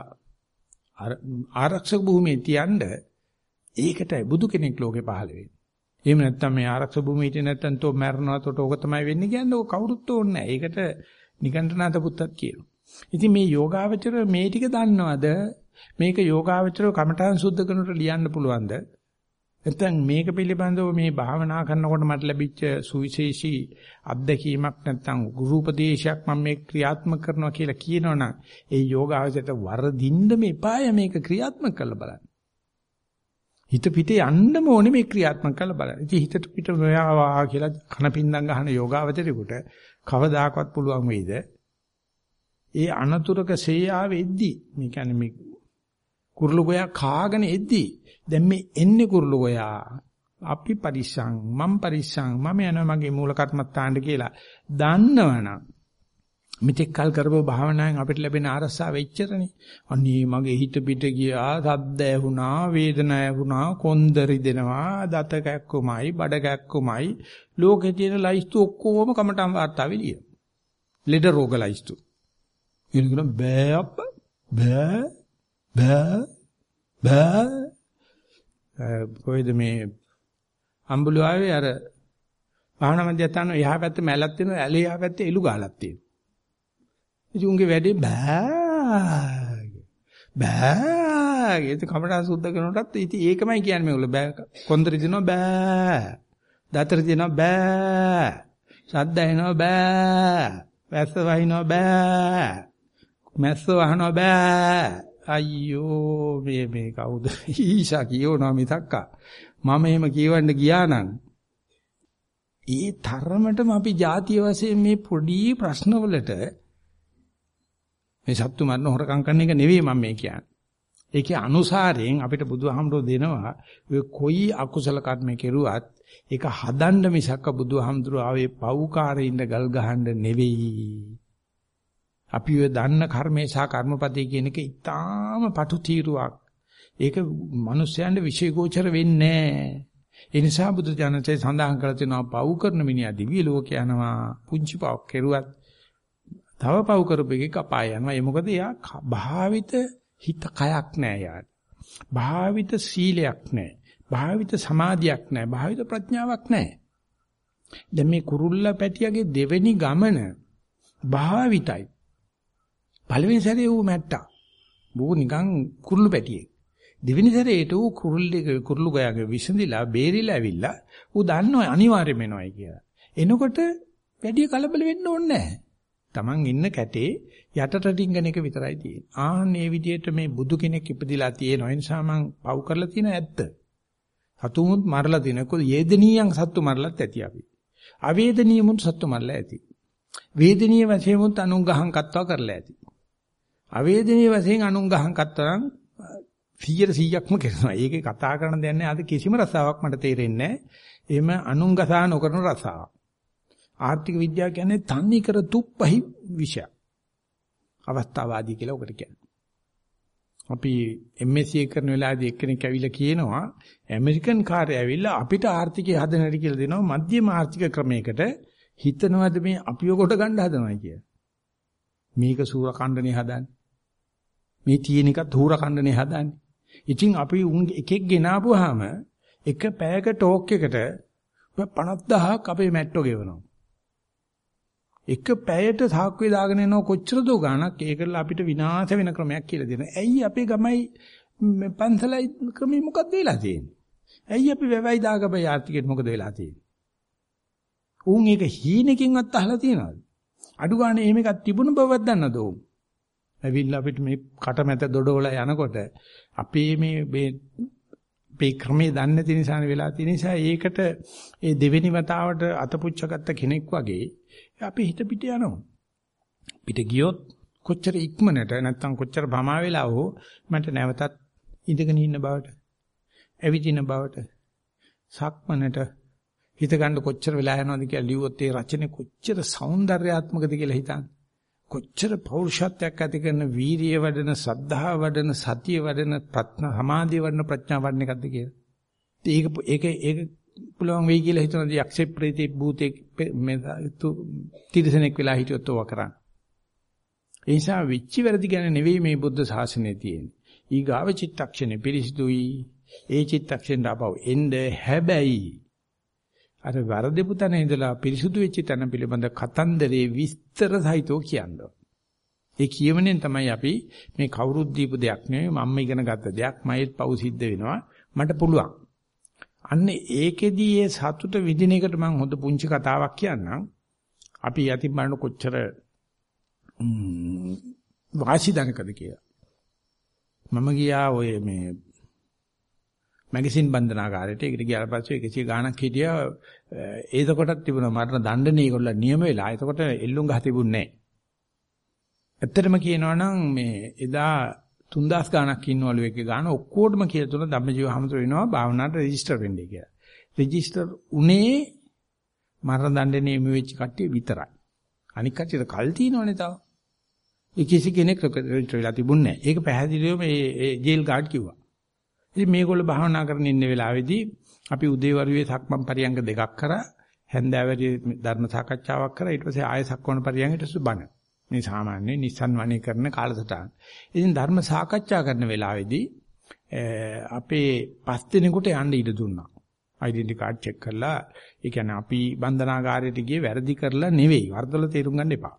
ආරක්ෂක භූමියේ තියන්න ඒකටයි බුදු කෙනෙක් ලෝකේ පහළ වෙන්නේ. එහෙම නැත්නම් මේ ආරක්ෂක භූමියේ හිටියේ නැත්නම් තෝ මැරනවා තොට ඕක තමයි වෙන්නේ කියන්නේ ඕක කවුරුත් ඕනේ නැහැ. ඒකට නිකණ්ඨනාත පුත්තත් කියනවා. ඉතින් මේ යෝගාවචර මේ ටික දන්නවද? මේක යෝගාවචරව කමඨාන් සුද්ධ කරනට ලියන්න පුළුවන්ද? නැත්නම් මේක පිළිබඳව මේ භාවනා කරනකොට මට ලැබිච්ච සුවිශේෂී අත්දැකීමක් නැත්නම් ගුරු උපදේශයක් මම මේ ක්‍රියාත්මක කරනවා කියලා කියනවනම් ඒ යෝගාවචරයට වරදින්න මේපාය මේක ක්‍රියාත්මක කරලා බලන්න. හිත පිට යන්නම ඕනේ මේ ක්‍රියාත්මක කරලා බලන්න. ඉතින් හිතට පිට නොයාවා කියලා කනපින්දම් ගහන යෝගාවචරේකට කවදාකවත් පුළුවන් වෙයිද? ඒ අනතුරක සේයාවෙද්දි මේ කියන්නේ මේ කුරුළු ගෝයා කාගෙන එද්දි දැන් මේ එන්නේ කුරුළු ගෝයා අපි පරිස්සං මම් පරිස්සං මම යනවා මගේ මූල කර්මත්තාන්ට කියලා දන්නවනම් මෙතෙක් කල් කරපුව භාවනාවෙන් අපිට ලැබෙන ආරස්සාව වෙච්චරනේ අනේ මගේ හිත පිට ගියා සද්ද ඇහුණා වේදනාව ඇහුණා කොන්දරි දෙනවා දත කැක්කුමයි බඩ කැක්කුමයි. ලෝකේ තියෙන ලයිස්තු ඔක්කොම කමටම් වාර්තාවේ ලියන ලෙඩ රෝග ලයිස්තු. ඉතින් බෑ අප්ප. බෑ. බෑ බෑ. කොයිද මේ අම්බුල ආවේ? අර භාවනා මධ්‍යස්ථාන එහා පැත්තේ මැලක් තියෙනවා ඇලේ එහා පැත්තේ එළු ගහලක් තියෙනවා. ඉතින් උන්ගේ වැඩේ බෑ බෑ ඒක කමඩා සුද්ධ කරනකොටත් ඉතින් ඒකමයි කියන්නේ මේගොල්ලෝ. බෑ කොන්දරි දිනනවා බෑ. දතර දිනනවා බෑ. ශබ්ද එනවා බෑ. වැස්ස වහිනවා බෑ. මැස්ස වහනවා බෑ. අයියෝ මේ මේ කවුද ඊෂා කියවනවා මිතක්කා මම එහෙම කියවන්න ගියා නම් ඒ තරමටම අපි ಜಾතිය වශයෙන් මේ පොඩි ප්‍රශ්නවලට මේ සත්තු මරණ හොරකම් කරන එක නෙවෙයි මම මේ කියන්නේ. ඒකේ අනුසාරයෙන් අපිට බුදුහාමුදුරෝ දෙනවා ඔය කොයි අකුසල කර්ම කෙරුවත් ඒක හදන්න මිසක්ක බුදුහාමුදුරෝ ආවේ පව්කාරයින්ද ගල් ගහන්න නෙවෙයි. අපි ඔය දන්න කර්මේ සහ කර්මපතේ කියන එක ඊටාම පටු තීරුවක්. ඒක මිනිස්යන්ට විශේෂෝචර වෙන්නේ නැහැ. ඒ නිසා බුදු ජානකේ සඳහන් කරලා තියෙනවා පව් කරන මිනිහා දිව්‍ය ලෝක යනවා. පුංචි පව් කෙරුවත් තව පව් කරපු එකක අපාය යනවා. ඒ මොකද එයා භාවිත හිත කයක් නැහැ යාට. භාවිත සීලයක් නැහැ. භාවිත සමාධියක් නැහැ. භාවිත ප්‍රඥාවක් නැහැ. දැන් මේ කුරුල්ලා පැටියගේ දෙවෙනි ගමන භාවිතයි. පළවෙනි සැරේ ඌ මැට්ටා. ඌ නිකන් කුරුළු පැටියෙක්. දෙවෙනි සැරේට ඌ කුරුල්ලි කුරුළු ගයාගේ විසඳිලා බේරිලා ඇවිල්ලා ඌ දන්නවා අනිවාර්යයෙන්ම එනවයි කියලා. එනකොට වැඩි කලබල වෙන්න ඕනේ නැහැ. Taman ඉන්න කැටේ යටට ඩිංගන එක විතරයි තියෙන්නේ. ආන් මේ විදිහට මේ බුදු කෙනෙක් ඉපදිලා තියෙන නිසා මං පව් කරලා තියෙන ඇත්ත. සතුමුත් මරලා තියෙනකො යේදනීයන් සත්තු මරලත් ඇති අපි. අවේදනීයමුත් සත්තු මරලා ඇති. වේදනීය වශයෙන්මුත් අනුන් ගහන් කත්වා කරලා ඇති. අවේදනීය වශයෙන් අනුන් ගහන් කත්වා නම් 100%ක්ම කරනවා. ඒකේ කතා කරන දෙයක් නෑ. අද කිසිම රසාවක් මට තේරෙන්නේ නෑ. එහෙම අනුන් ගසා නොකරන රසාවක්. ආර්ථික විද්‍යාව කියන්නේ තන්නේ කර තුප්පහි විෂය. අවස්ථාවාදී කියලා ඔකට කියන්නේ. අපි MSc කරන වෙලාවේදී එක්කෙනෙක් ඇවිල්ලා කියනවා ඇමරිකන් කාර්යය ඇවිල්ලා අපිට ආර්ථිකය හදන හැටි කියලා දෙනවා මධ්‍යම ආර්ථික ක්‍රමයකට හිතනවාද මේ අපිව කොට ගන්න හදනවා කියලා. මේක සූර කණ්ඩනේ හදන්නේ. මේ තියෙන එකත් හූර කණ්ඩනේ හදන්නේ. ඉතින් අපි උන් එකෙක් ගෙනාවුවාම එක පැයක ටෝක් එකට 50000ක් අපේ මැට්ටෝ ගෙවනවා. එක පැයට සාක්කුවේ දාගෙන යනවා කොච්චර දෝ ගාණක් ඒකල අපිට විනාශ වෙන ක්‍රමයක් කියලා දෙනවා. ඇයි අපේ ගමයි පන්සලයි ක්‍රමෙ මොකක්ද වෙලා තියෙන්නේ? ඇයි අපි වැවයි දාගබ යාත්‍රිකෙට මොකද වෙලා තියෙන්නේ? උන් ඒක හීනකින්වත් අහලා තියනවද? අඩු ගානේ එහෙම එකක් තිබුණ බවවත් දන්නද උන්? ඇවිල්ලා අපිට මේ කටමැත දොඩවල යනකොට අපේ මේ මේ ක්‍රමේ දන්නේ නැති නිසානේ වෙලා තියෙන නිසා ඒකට ඒ දෙවෙනි වතාවට අතපුච්චගත්ත කෙනෙක් වගේ අපි හිත පිට යනවා. පිට ගියොත් කොච්චර ඉක්මනට නැත්තම් කොච්චර ප්‍රමා වෙලා හෝ මට නැවතත් ඉඳගෙන ඉන්න බවට ඇවිදින බවට සක්මනට හිත ගන්න කොච්චර වෙලා යනවද කියලා ලිව්වොත් ඒ රචනයේ කොච්චර సౌందర్యාත්මකද කියලා හිතන්නේ. කොච්චර පෞරුෂත්වයක් ඇති කරන වීරිය වඩන සද්ධා වඩන සතිය වඩන ප්‍රඥා සමාධිය වඩන ප්‍රඥා වඩන එකක්ද කියලා. ඒක ඒක ඒක පුළුවන් වෙයි කියලා හිතනද යක්ෂ ප්‍රේතේ භූතේ මේ තිරසනෙක් වෙලා හිටියොත් ඕවා කරන්න. ඒ නිසා විච්චි වැරදි ගැන නෙවෙයි මේ බුද්ධ ශාසනය තියෙන්නේ. ඊගාව චිත්තක්ෂණේ පිරිසිදුයි. ඒ චිත්තක්ෂණයට අපව එන්න හැබැයි අර වරදපු තැන ඉඳලා පිරිසුදු වෙච්ච තැන පිළිබඳ කතන්දරේ විස්තර සහිතව කියනවා. ඒ කියවනෙන් තමයි අපි මේ කවුරුත් දීපු දෙයක් නෙවෙයි මම්ම ඉගෙන ගත්ත දෙයක් මයිත් පව් සිද්ධ වෙනවා මට පුළුවන්. අන්න ඒකෙදී ඒ සතුට විඳින එකට මම හොඳ පුංචි කතාවක් කියන්නම්. අපි යතිම් බලන කොච්චර වාසිදනකද කියලා. මම ගියා ඔය මේ මැගසින් බන්ධනාගාරයට ඒකට ගියාට පස්සේ 100 ගාණක් හිටියා ඒතකොටත් තිබුණා මරණ දඬනේ ඒගොල්ලෝ නියම වෙලා. ඒතකොට එල්ලුම් ගහ තිබුණේ නැහැ. ඇත්තටම කියනවා නම් මේ එදා 3000 ගාණක් ඉන්නවලු එකේ ගාණ ඔක්කොටම කියලා තුන ධම්මජීව හැමතර වෙනවා භාවනාවට රෙජිස්ටර් වෙන්නේ කියලා. රෙජිස්ටර් උනේ මරණ දඬනේ එමු වෙච්ච කට්ටිය විතරයි. අනික කට්ටියට කල් තියෙනවනේ තව. ඒ කිසි කෙනෙක් රෙජිස්ටර් වෙලා තිබුණේ නැහැ. ඒක පැහැදිලිවම ඒ ජේල් ගාඩ් කිව්වා. ඉතින් මේගොල්ලෝ භාවනා කරන ඉන්න වෙලාවේදී අපි උදේවරුේ සක්මන් පරියංග දෙකක් කරා හැන්දෑවේදී ධර්ම සාකච්ඡාවක් කරා ඊට පස්සේ ආයෙ සක්මන් පරියංගයට සුබන. මේ සාමාන්‍ය නිස්සන් වණේ කරන කාලසටහන. ඉතින් ධර්ම සාකච්ඡා කරන වෙලාවේදී අපේ පස් දිනෙකට යන්න ඉඩ දුන්නා. ඩෙන්ටි කාඩ් චෙක් කරලා ඒ කියන්නේ අපි බන්ධනාගාරයට ගියේ වැරදි කරලා නෙවෙයි. වර්ධවල තේරුම් ගන්න එපා.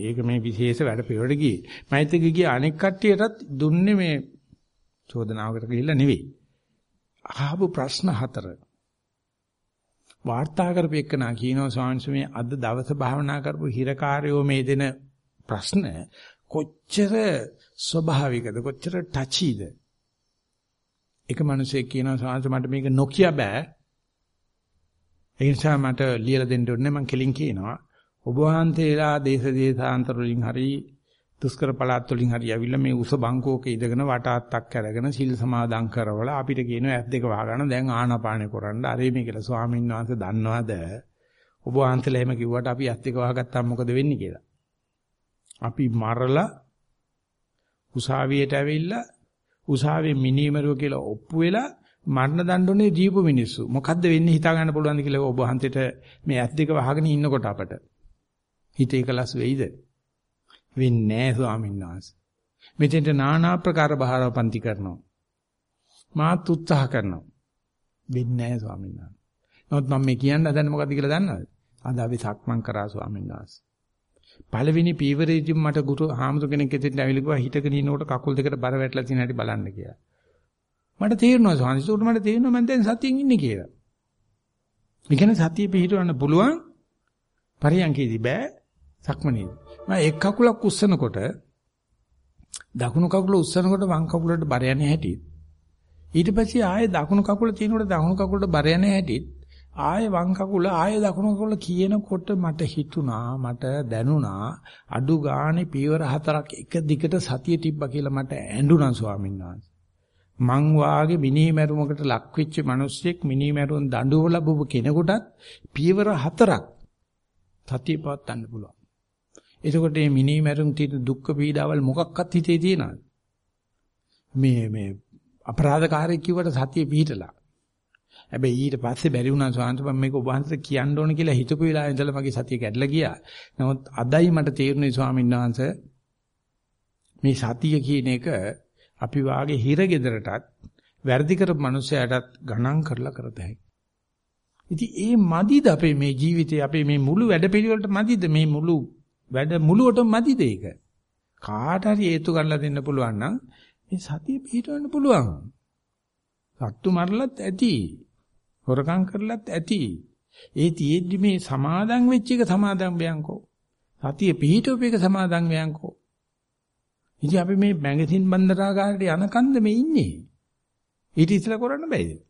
ඒක මේ විශේෂ වැඩ පිළිවෙලට ගියේ. මෛත්‍රී ගියේ අනෙක් කට්ටියටත් දුන්නේ මේ චෝදනාවකට ගිහිල්ලා නෙවෙයි. අහපු ප්‍රශ්න හතර. වාර්තා කරපෙන්නා කියනවා ස්වාමීන් මේ අද දවස භාවනා කරපු හිරකාරයෝ මේ දෙන ප්‍රශ්න කොච්චර ස්වභාවිකද කොච්චර ටචීද එක මිනිසෙක් කියනවා ස්වාමීන් මට මේක නොකිය බෑ ඒ නිසා මට ලියලා දෙන්න ඕනේ මම කෙලින් කියනවා ඔබ වහන්සේලා දේශ දේශාන්තර වලින් හරි දුෂ්කර පළාත් වලින් හරි ඇවිල්ලා මේ උස බංකෝක ඉඳගෙන වටාත්තක් අරගෙන සිල් සමාදන් කරවලා අපිට කියනවා ඇස් දෙක වහගන්න දැන් ආනාපානෙ කරන්න. අරේ මේ කියලා ස්වාමීන් වහන්සේ දන්නවද? ඔබ වහන්සේලා එහෙම කිව්වට අපි ඇස් දෙක වහගත්තාම මොකද වෙන්නේ කියලා. අපි මරලා උසාවියට ඇවිල්ලා උසාවියේ මිනිමරුව කියලා ඔප්පු වෙලා මරණ දඬුනේ දීපු මිනිස්සු. මොකද්ද වෙන්නේ හිතා ගන්න පුළුවන්ද කියලා ඔබ වහන්සේට මේ ඇස් දෙක වහගෙන ඉන්නකොට අපට. හිතේ කලස් වෙයිද? වෙන්නේ නැහැ ස්වාමීන් වහන්සේ. මෙතෙන්ට নানা ආකාර බහාරව පන්ති කරනවා. මාත් උත්සාහ කරනවා. වෙන්නේ නැහැ ස්වාමීන් වහන්සේ. නමුත් මම මේ කියන්න හදන්නේ මොකද්ද කියලා දන්නවද? අද අපි සක්මන් කරා ස්වාමීන් වහන්සේ. පළවෙනි පීවරේදී මට ගුරු හාමුදුර කෙනෙක් එතෙන්ට ඇවිල්ලා කිව්වා හිටගෙන ඉන්නකොට කකුල් දෙකට බර වැටලා තියෙන හැටි බලන්න කියලා. මට තේරෙනවා සාංශුට මට තේරෙනවා මම දැන් සතියෙන් ඉන්නේ කියලා. ඒ කියන්නේ සතිය පිහිටවන්න පුළුවන් පරියන්කේදී බෑ සක්මනේදී. මම එක් කකුලක් උස්සනකොට දකුණු කකුල උස්සනකොට වම් කකුලට බර යන්නේ හැටි. ඊට පස්සේ ආයේ දකුණු කකුල තියෙනකොට දකුණු කකුලට බර යන්නේ හැටි. ආයේ වම් කකුල ආයේ දකුණු කකුල කියනකොට මට හිතුණා මට දැනුණා අඩු ගානේ පියවර හතරක් එක දිගට සතිය තිබ්බා කියලා මට ඇඬුණා ස්වාමීන් වහන්සේ. මං වාගේ මිනී මැරුමකට ලක් වෙච්ච මිනිස්සෙක් මිනී මැරුම් දඬුව ලැබුව කෙනෙකුටත් පියවර හතරක් සතිය පවත්වන්න පුළුවන්. එතකොට මේ මිනී මැරුම් තියෙන දුක්ඛ පීඩාවල් මොකක්වත් හිතේ තියනවද? මේ මේ අපරාධකාරයෙක් කිව්වට සතිය පිහිටලා. හැබැයි ඊට පස්සේ බැරි වුණා සාන්ත මම මේක ඔබ වහන්සේට කියන්න ඕන කියලා හිතපු වෙලාවේ ඉඳලා මගේ සතිය කැඩලා ගියා. නමුත් අදයි මට තේරුනේ ස්වාමීන් වහන්සේ මේ සතිය කියන එක අපි වාගේ හිරගෙදරටත් වැරදි කරපු මනුස්සයටත් ගණන් කරලා කරතයි. ඉතින් ඒ මදිද අපේ මේ ජීවිතේ අපේ මේ මුළු වැඩපිළිවෙලට මදිද මේ මුළු වැඩ මුළුවට මදිද ඒක? කාට හරි හේතු ගන්නලා දෙන්න පුළුවන් නම් මේ සතිය පිටවන්න පුළුවන්. සත්තු මරලත් ඇති. හොරකම් කරලත් ඇති. ඒ තියෙද්දි මේ සමාදන් වෙච්ච එක සමාදන් වෙයන්කෝ. සතිය පිටවපු එක සමාදන් වෙයන්කෝ. ඉතින් අපි මේ මැගසින් බන්දරාගාරයට යනකන්ද මේ ඉන්නේ. ඊට ඉස්සලා කරන්න බෑද?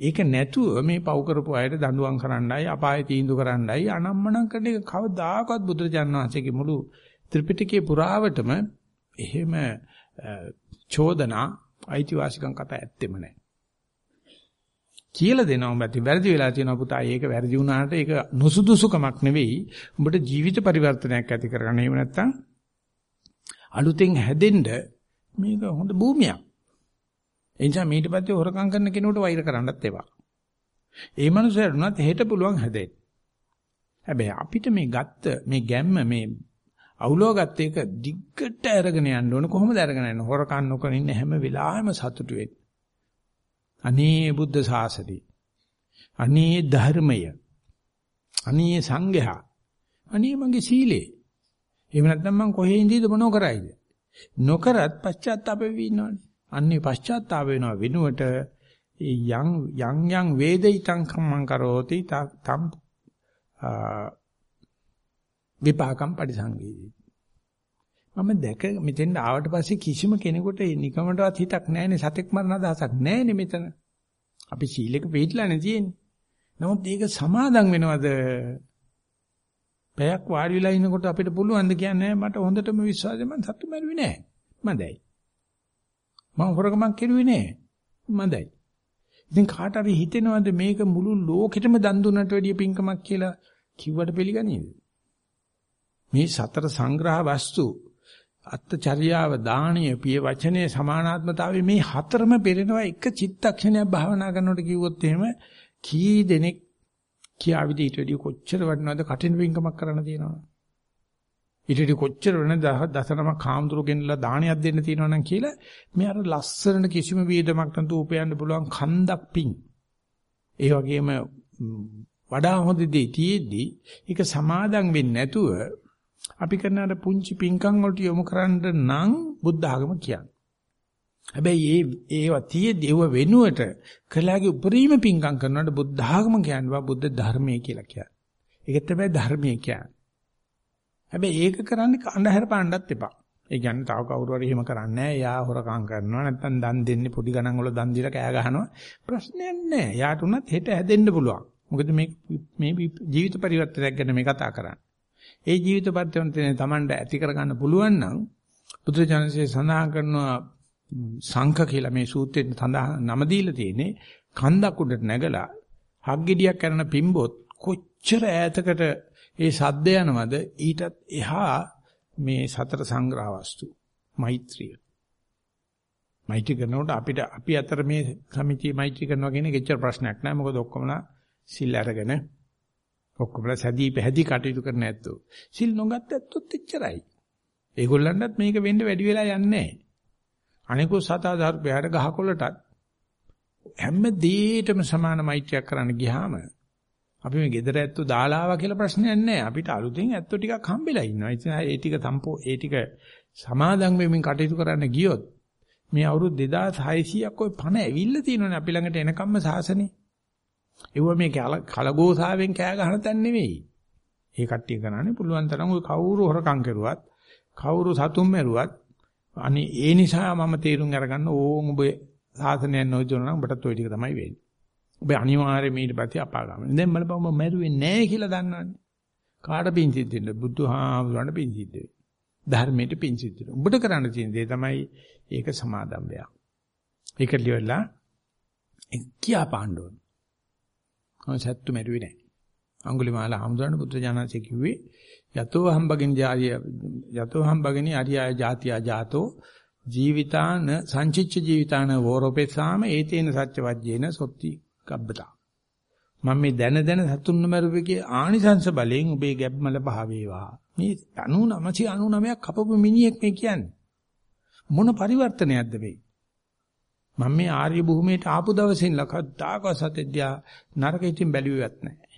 ඒක නැතුව මේ පව් කරපු අයට දඬුවම් කරන්නයි අපාය තීන්දුව කරන්නයි අනම්මනම් කරන එක කවදාකවත් බුදුරජාණන් වහන්සේගේ මුළු ත්‍රිපිටකයේ පුරාවටම එහෙම චෝදනා අයිතිවාසිකම් කතා ඇත්තෙම නැහැ. කියලා දෙනවා උඹට වැරදි වෙලා තියෙනවා පුතා. ඒක වැරදි වුණාට ඒක නුසුදුසුකමක් නෙවෙයි. උඹට ජීවිත පරිවර්තනයක් ඇති කරගන්න. එහෙම නැත්නම් අලුතෙන් හැදෙන්න මේක හොඳ භූමියක්. ඒ නිසා මීට පස්සේ හොරකම් කරන කෙනෙකුට වෛර කරන්නත් එපා. ඒ මනුස්සයාට උනත් හෙට පුළුවන් හැදෙන්න. හැබැයි අපිට මේ ගත්ත මේ ගැම්ම මේ අවුලව ගත්ත එක දිග්ගට අරගෙන යන්න ඕන කොහොමද අරගෙන යන්නේ හොරකම් නොකර ඉන්න හැම වෙලාවෙම සතුටු වෙන්න. අනේ බුද්ධ ශාසනය. අනේ ධර්මය. අනේ සංඝයා. අනේ මගේ සීලේ. එහෙම නැත්නම් මං කොහේ ඉඳීද මොනව කරයිද? නොකරත් පශ්චාත්තාප වෙවි ඉන්නවනේ. අන්නේ පශ්චාත්තාප වෙනව වෙනුවට යං යං යං වේදිතං කම්මං කරෝති තම් විපාකම් පරිසංවේදී. මම දැක මෙතෙන් ආවට පස්සේ කිසිම කෙනෙකුට නිකමටවත් හිතක් නැහැනේ සතෙක් මරණ අදහසක් නැහැනේ මෙතන. අපි සීලෙක පිළිట్లాනේ තියෙන්නේ. නමුත් ඒක සමාදම් වෙනවද? පැයක් වාඩි වෙලා ඉනකොට අපිට පුළුවන් ද කියන්නේ මට හොඳටම විශ්වාසයි මම සතු මරුවේ නැහැ. මන්දයි. මම හොරකමක් කෙරුවේ නෑ. මදයි. ඉතින් කාට හරි හිතෙනවද මේක මුළු ලෝකෙටම දන් දුන්නට වැඩිය පිංකමක් කියලා කිව්වට පිළිගනීද? මේ සතර සංග්‍රහ වස්තු අත්චර්යාව දානීය පිය වචනේ සමානාත්මතාවයේ මේ හතරම පෙරෙනවා එක චිත්තක්ෂණයක් භාවනා කරනකොට කිව්වොත් එහෙම කී දෙනෙක් කියාවිද ඊට වැඩිය කොච්චර වටිනවද කටින් පිංකමක් කරන්න තියෙනවද? ඊටදී කොච්චර වෙන දසනම කාමතුරු ගෙනලා දානයක් දෙන්න තියෙනවනම් කියලා මේ අර ලස්සනට කිසිම වේදමක් නැතුව උපයන්න පුළුවන් කන්දක් පිං. ඒ වගේම වඩා හොඳ දේ තියේදී ඒක සමාදම් වෙන්නේ නැතුව අපි කරන අර පුංචි පිංකම් වලට යොමු කරන්න නම් බුද්ධ ආගම කියන්නේ. හැබැයි ඒ ඒවා තියේදී ඒව වෙනුවට කළාගේ උපරිම පිංකම් කරනකොට බුද්ධ ආගම කියනවා බුද්ධ ධර්මය කියලා කියන්නේ. ඒක තමයි ධර්මය කියන්නේ. හැබැයි ඒක කරන්නේ අඳුර පාණ්ඩත් එපා. ඒ කියන්නේ තව කවුරු හරි එහෙම කරන්නේ නැහැ. එයා හොරකම් කරනවා නැත්නම් දන් දෙන්නේ පොඩි ගණන් වල දන් දීලා කෑ ගහනවා. ප්‍රශ්නයක් නැහැ. යාට උනත් හෙට හැදෙන්න පුළුවන්. මොකද මේ මේ ජීවිත පරිවර්තනයක් ගැන මේ කතා කරන්නේ. ඒ ජීවිත පරිවර්තනය Tamanට ඇති කරගන්න පුළුවන් නම් බුදුරජාණන්සේ සඳහන් කරනවා සංඛ කියලා මේ සූත්‍රයෙන් සඳහන් නම දීලා තියෙන්නේ කන්දක් උඩට නැගලා හග්ගෙඩියක් කරන පිම්බොත් කොච්චර ඈතකට ඒ සද්ද යනවද? ඊටත් එහා මේ සතර සංග්‍රහ වස්තු මෛත්‍රිය. මෛත්‍රී කරනකොට අපිට අපි අතර මේ සමිතිය මෛත්‍රී කරනවා කියන එක එච්චර ප්‍රශ්නයක් නෑ. මොකද ඔක්කොමලා සිල් අරගෙන ඔක්කොමලා සැදී පැහැදී කටයුතු කරන ඇත්තෝ සිල් නොගත් ඇත්තොත් එච්චරයි. ඒගොල්ලන්ටත් මේක වෙන්න වැඩි වෙලා යන්නේ නෑ. අනිකුත් සතාදාර්පයට ගහකොළටත් හැම දෙයකටම සමාන මෛත්‍රියක් කරන්න ගියාම අපි මේ ගෙදර ඇත්තෝ දාලා ආවා කියලා ප්‍රශ්නයක් නැහැ. අපිට අලුතෙන් ඇත්තෝ ටිකක් හම්බෙලා ඉන්නවා. ඉතින් ඒ ටික සම්පෝ ඒ ටික සමාදන් වෙමින් කටයුතු කරන්න ගියොත් මේ අවුරුදු 2600ක් ඔය පණ ඇවිල්ලා තියෙනවනේ අපි ළඟට එනකම්ම සාසනේ. ඒව මේ කලගෝසාවෙන් කෑ ගහන තැන නෙවෙයි. ඒ කට්ටිය කරන්නේ පුළුවන් තරම් ඔය කවුරු හොරකම් කරුවත් කවුරු සතුම් මරුවත් අනේ ඒ නිසා මම තීරුම් අරගන්න ඕන් ඔබ සාසනයක් නොයදොන නම් ඔබටත් ওই ටික තමයි වෙන්නේ. ඔබ අනිවාර්යයෙන් ඊට පස්සේ අපාගාමී. දැන් බලපන් ඔබ මැරුවේ නැහැ කියලා දන්නවනේ. කාට පින් සිද්ධ වෙන්නේ? බුදුහාමුදුරන්ට පින් සිද්ධ වෙන්නේ. ධර්මයට පින් සිද්ධ වෙනවා. ඔබට කරන්න තියෙන දේ තමයි ඒක සමාදම් වෙයක්. ඒක ලියවලා කියා පාණ්ඩෝන. ඔය සත්තු මැරුවේ නැහැ. අඟුලිමාල හමුදුරන පුත්‍ර ජානසේ කිව්වේ යතෝ හම්බගෙන ජාතිය යතෝ හම්බගෙන අරියාය ජාතිය ජාතෝ ජීවිතාන සංචිච්ච ජීවිතාන වෝරෝපේසාම ඒතේන සත්‍ය වජ්ජේන සොත්ති ගබ්බතා මම මේ දැන දැන සතුන්න මරුවේගේ ආනිසංස බලයෙන් ඔබේ ගැබ්මල භාවේවා මේ 9999ක් කපපු මිනිහෙක් මේ කියන්නේ මොන පරිවර්තනයක්ද වෙයි මම මේ ආර්ය භූමියට ආපු දවසින් ලකද්දාක සතෙද්දියා නරක ඉතින් බැලුවේවත් නැහැ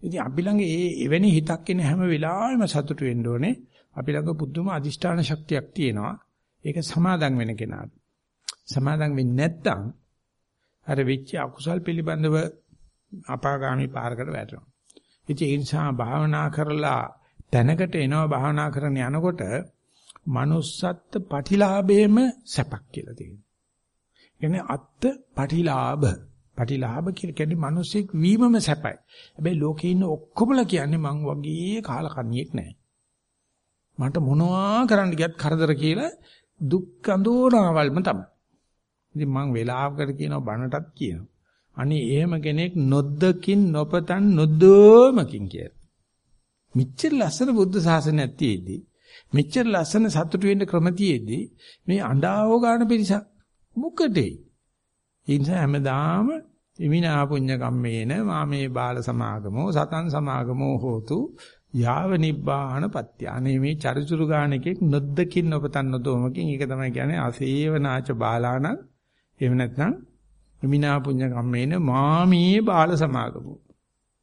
ඉතින් අපි ළඟ ඒ එවැනි හිතක් එන හැම වෙලාවෙම සතුටු වෙන්න ඕනේ. අපි ළඟ පුදුම අදිෂ්ඨාන ශක්තියක් තියෙනවා. ඒක සමාදම් වෙන කෙනාට. සමාදම් වෙන්නේ නැත්නම් අර වෙච්ච අකුසල් පිළිබඳව අපාගාමි පාරකට වැටෙනවා. ඉතින් ඒ නිසා භාවනා කරලා තැනකට එනවා භාවනා කරන යනකොට manussත් පටිලාභේම සැපක් කියලා තියෙනවා. කියන්නේ අත්ත් පටිලාභ පටිලාභ කියලා කියන්නේ මිනිස්සෙක් වීමම සැපයි. හැබැයි ලෝකේ ඉන්න ඔක්කොමලා කියන්නේ මං වගේ කාලකන්ණියෙක් නෑ. මට මොනවා කරන්න ගියත් කරදර කියලා දුක් අඳෝනාවල්ම තමයි. ඉතින් මං වෙලාවකට කියනවා බණටත් කියනවා. අනේ එහෙම කෙනෙක් නොද්දකින් නොපතන් නොදෝමකින් කියලා. මෙච්චර ලස්සන බුද්ධ ශාසනයක් තියේදී මෙච්චර ලස්සන සතුටු වෙන්න ක්‍රම තියේදී මේ අඬාව ගන්න පිරිසක් මොකටේ? ඒ නිසා හැමදාම ඉමිනා පුඤ්ඤ කම්මේන මාමේ බාල සමාගමෝ සතන් සමාගමෝ හෝතු යාව නිබ්බාන පත්‍ය. අනේ මේ චරිචුරු ගානකෙක් නොද්දකින් නොපතන් නොදොමකින් ඒක තමයි කියන්නේ අසේවනාච බාලාන එහෙම නැත්නම් ඉමිනා පුඤ්ඤ කම්මේන මාමේ බාල සමාගමෝ.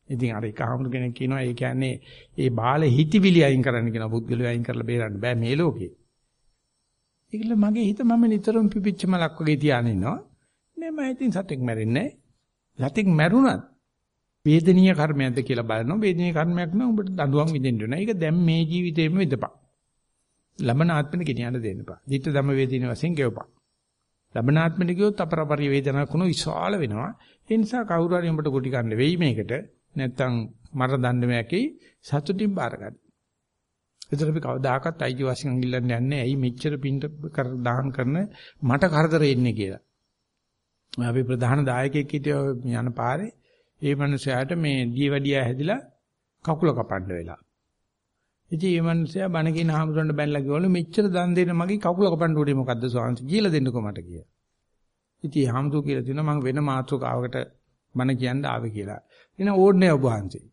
ඉතින් අර එකහමුණු කෙනෙක් කියනවා ඒ කියන්නේ ඒ බාල හිතවිලි අයින් කරන්න කියන පුද්ගලයා අයින් කරලා බේරන්න බෑ මේ ලෝකේ. ඒකල මගේ හිත මම නිතරම පිපිච්ච මලක් වගේ තියාගෙන ඉන්නවා. නේ මම ඉතින් සතෙක් මැරෙන්නේ නැහැ. සතෙක් මැරුණත් වේදනීය කර්මයක්ද කියලා බලනවා. වේදනීය කර්මයක් නම් ඔබට දඬුවම් විඳින්න වෙනවා. ඒක දැන් මේ ජීවිතේම විඳපන්. ලබන ආත්මෙට ගෙනියන්න දෙන්න එපා. ධිට ධම වේදින වශයෙන් ගෙවපන්. ලබන ආත්මෙට ගියොත් අපරපරි වේදනාවක් වුණොත් විශාල වෙනවා. ඒ නිසා කවුරු හරි උඹට කුටි ගන්න වෙයි මේකට. නැත්තම් මර දඬුවමකයි සතුටින් බාරගන්න. ඒතර අපි කවදාකවත් අයිතිවාසිකම් ඉල්ලන්නේ නැහැ. ඇයි මෙච්චර පින්ට කර දාහන් කරන මට කරදර එන්නේ කියලා. අපි ප්‍රධාන දායකයෙක් හිටිය යන පාරේ ඒ මනුස්සයාට මේ දීවැඩියා හැදිලා කකුල කපන්න වෙලා. ඉතින් මේ මනුස්සයා බණ කියන හාමුදුරන්ට බැනලා ගිහවලු මෙච්චර දන් දෙන්න මගේ කකුල කපන්න උඩේ මොකද්ද ස්වාමීන් කියලා දෙන්නකෝ මට කියලා. ඉතින් හාමුදුර කියලා තියෙනවා මම වෙන මාතෘකාවකට බණ කියන්න ආවේ කියලා. එන ඕඩනේ ඔබ වහන්සේ.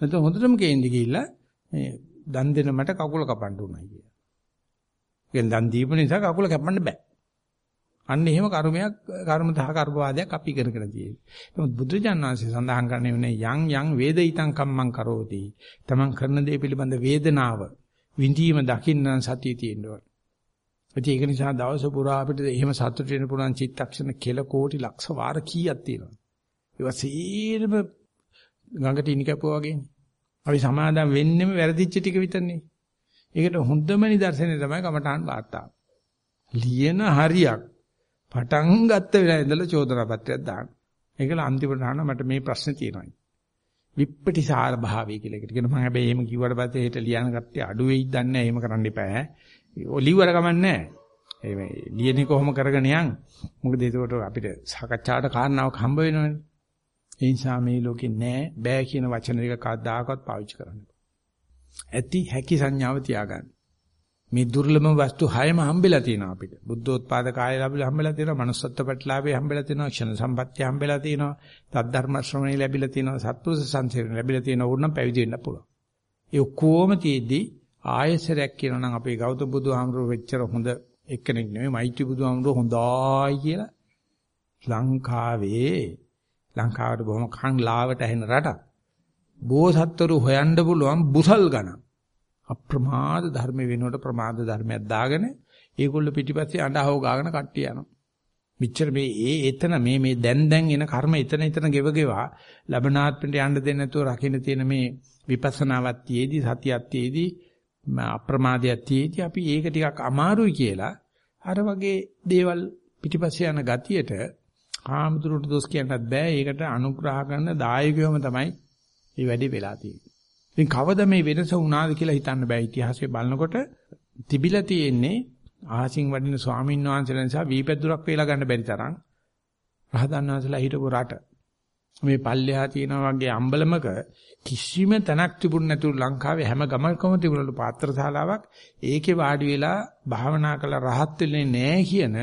නැත්නම් හොඳටම කේන්දි ගිහිල්ලා මේ දන් දෙන්න මට කකුල කපන්න උනායි කියලා. ඒ දන් දීපු නිසා කකුල කැපන්න බෑ. අන්න එහෙම කර්මයක් කර්ම දහ කර්මවාදයක් අපි ඉගෙනගෙන තියෙන්නේ. නමුත් බුදුජානනාංශය සඳහන් කරන්නේ නේ යං යං වේදිතං කම්මං කරෝති. Taman කරන දේ පිළිබඳ වේදනාව විඳීම දකින්න සතිය තියෙනවා. ඒක නිසා දවස පුරා අපිට එහෙම සතුට වෙන්න පුළුවන් චිත්තක්ෂණ කෙල කෝටි ලක්ෂ වාර කීයක් තියෙනවා. ඒවා සීරම ගඟට ඉනි කැපුවා වගේනේ. අපි සමාදම් වෙන්නෙම වැරදිච්ච ටික විතරනේ. ඒකට හොඳම නිදර්ශනය තමයි කමඨාන් වාර්තාව. ලියන හරියක් පටන් ගත්ත වෙලාව ඉඳලා චෝදනා පත්‍රයක් දාන්න. ඒකල අන්තිමට අහන මට මේ ප්‍රශ්නේ තියෙනවා. විප්පටිසාර භාවය කියලා එකට කියන මම හැබැයි එහෙම කිව්වට පස්සේ හෙට ලියන කට්ටිය අඩු වෙයිද දන්නේ නැහැ. එහෙම කරන්න එපා ඈ. ඔලිවර කමන්නේ නැහැ. මේ ලියන්නේ කොහොම කරගෙන යන්. මොකද ඒකට අපිට සාකච්ඡාවට කාරණාවක් හම්බ වෙනවනේ. ඒ නිසා මේ ලෝකේ නෑ බෑ කියන වචන දෙක කවදාකවත් පාවිච්චි කරන්න. ඇති හැකි සංඥාව තියාගන්න. මේ දුර්ලභම වස්තු හයම හම්බෙලා තියෙනවා අපිට. බුද්ධෝත්පාද කාය ලැබිලා හම්බෙලා තියෙනවා, manussත්ත්ව ප්‍රතිලාභය හම්බෙලා තියෙනවා, ක්ෂණ සම්පත්තිය හම්බෙලා තියෙනවා, තද්ධර්ම ශ්‍රවණය ලැබිලා තියෙනවා, සත්පුරුෂ සංසේවන ලැබිලා තියෙනවා. ඕනනම් පැවිදි වෙන්න පුළුවන්. ඒ ඔක්කොම තියේදී ආයසරයක් කියනවා නම් අපේ ගෞතම බුදුහාමුදුරුවෝ වෙච්චර හොඳ එක්කෙනෙක් නෙමෙයි, මෛත්‍රී බුදුහාමුදුරුවෝ හොඳයි කියලා ලංකාවේ ලංකාවට බොහොම කන් ලාවට ඇහෙන රටක්. බෝසත්වරු හොයන්න පුළුවන් බුසල් ගණන්. අප්‍රමාද ධර්ම වෙනුවට ප්‍රමාද ධර්මයක් දාගෙන ඒගොල්ල පිටිපස්සේ අඬහව ගාගෙන කට්ටිය යනවා. මෙච්චර මේ ඒ එතන මේ මේ දැන් දැන් එන කර්ම එතන එතන ගෙව ගෙවා ලබනාත්මට යන්න දෙන්නේ නැතුව රකින්න තියෙන මේ විපස්සනාවත් තියේදී සතියක් තියේදී අප්‍රමාදයක් තියේදී අපි ඒක ටිකක් අමාරුයි කියලා අර වගේ දේවල් පිටිපස්සේ යන ගතියට ආමතුරුට දොස් කියන්නත් බෑ ඒකට අනුග්‍රහ කරන දායකයෝම තමයි මේ වැඩේ වෙලා තියෙන්නේ. ඉතින් කවද මේ වෙනස වුණාද කියලා හිතන්න බෑ ඉතිහාසය බලනකොට තිබිලා තියෙන්නේ ආසින් වඩින ස්වාමීන් වහන්සේලා නිසා වීපැද්දුරක් වේලා ගන්න බැරි තරම් රහතන් වහන්සේලා හිටපු රට මේ පල්ලෙහා තියෙනා වගේ අම්බලමක කිසිම තැනක් තිබුණ නැතුළු ලංකාවේ හැම ගමකම තිබුණලු පාත්‍රශාලාවක් ඒකේ වාඩි වෙලා භාවනා කළ රහත් වෙන්නේ නැහැ කියන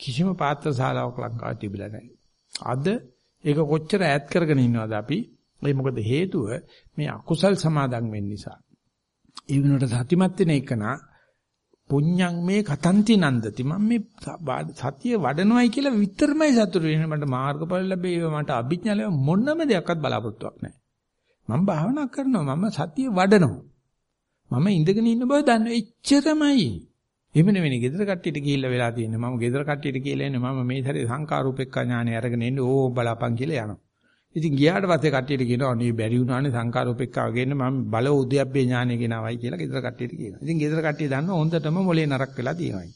කිසිම පාත්‍රශාලාවක් ලංකාවේ තිබිලා නැහැ. අද ඒක කොච්චර ඈත් කරගෙන ඉන්නවද අපි? ඒ මොකද හේතුව මේ අකුසල් සමාදන් වෙන්න නිසා. ඒ වෙනුවට සතිමත් වෙන එකනා පුඤ්ඤං මේ කතන්ති නන්දති. මම මේ සතිය වඩනවයි කියලා විතරමයි සතුටු වෙන්නේ. මට මාර්ගඵල ලැබේවා මට අභිඥා ලැබෙව මොනම දෙයක්වත් බලාපොරොත්තුවක් නැහැ. මම භාවනා කරනවා. මම සතිය වඩනවා. මම ඉඳගෙන ඉන්න බව දන්න එච්චරමයි. එහෙම නෙවෙයි ගෙදර කට්ටියට ගිහිල්ලා වෙලා තියෙන්නේ. මම ගෙදර කට්ටියට කියලා එන්නේ. මම මේ සැරේ සංකාරූපෙක්ඛ ඥානෙ අරගෙන එන්නේ. ඕ බලපන් කියලා යනවා. ඉතින් ගියාට පස්සේ කට්ටියට කියනවා අනේ බැරි වුණානේ සංකාරෝපෙක්කාව ගේන්න මම බල උද්‍යප්පේ ඥානෙ ගෙනවයි කියලා ගෙදර කට්ටියට කියනවා. ඉතින් ගෙදර කට්ටිය දන්නවා හොඳටම මොලේ නරක් වෙලා තියෙනවායි.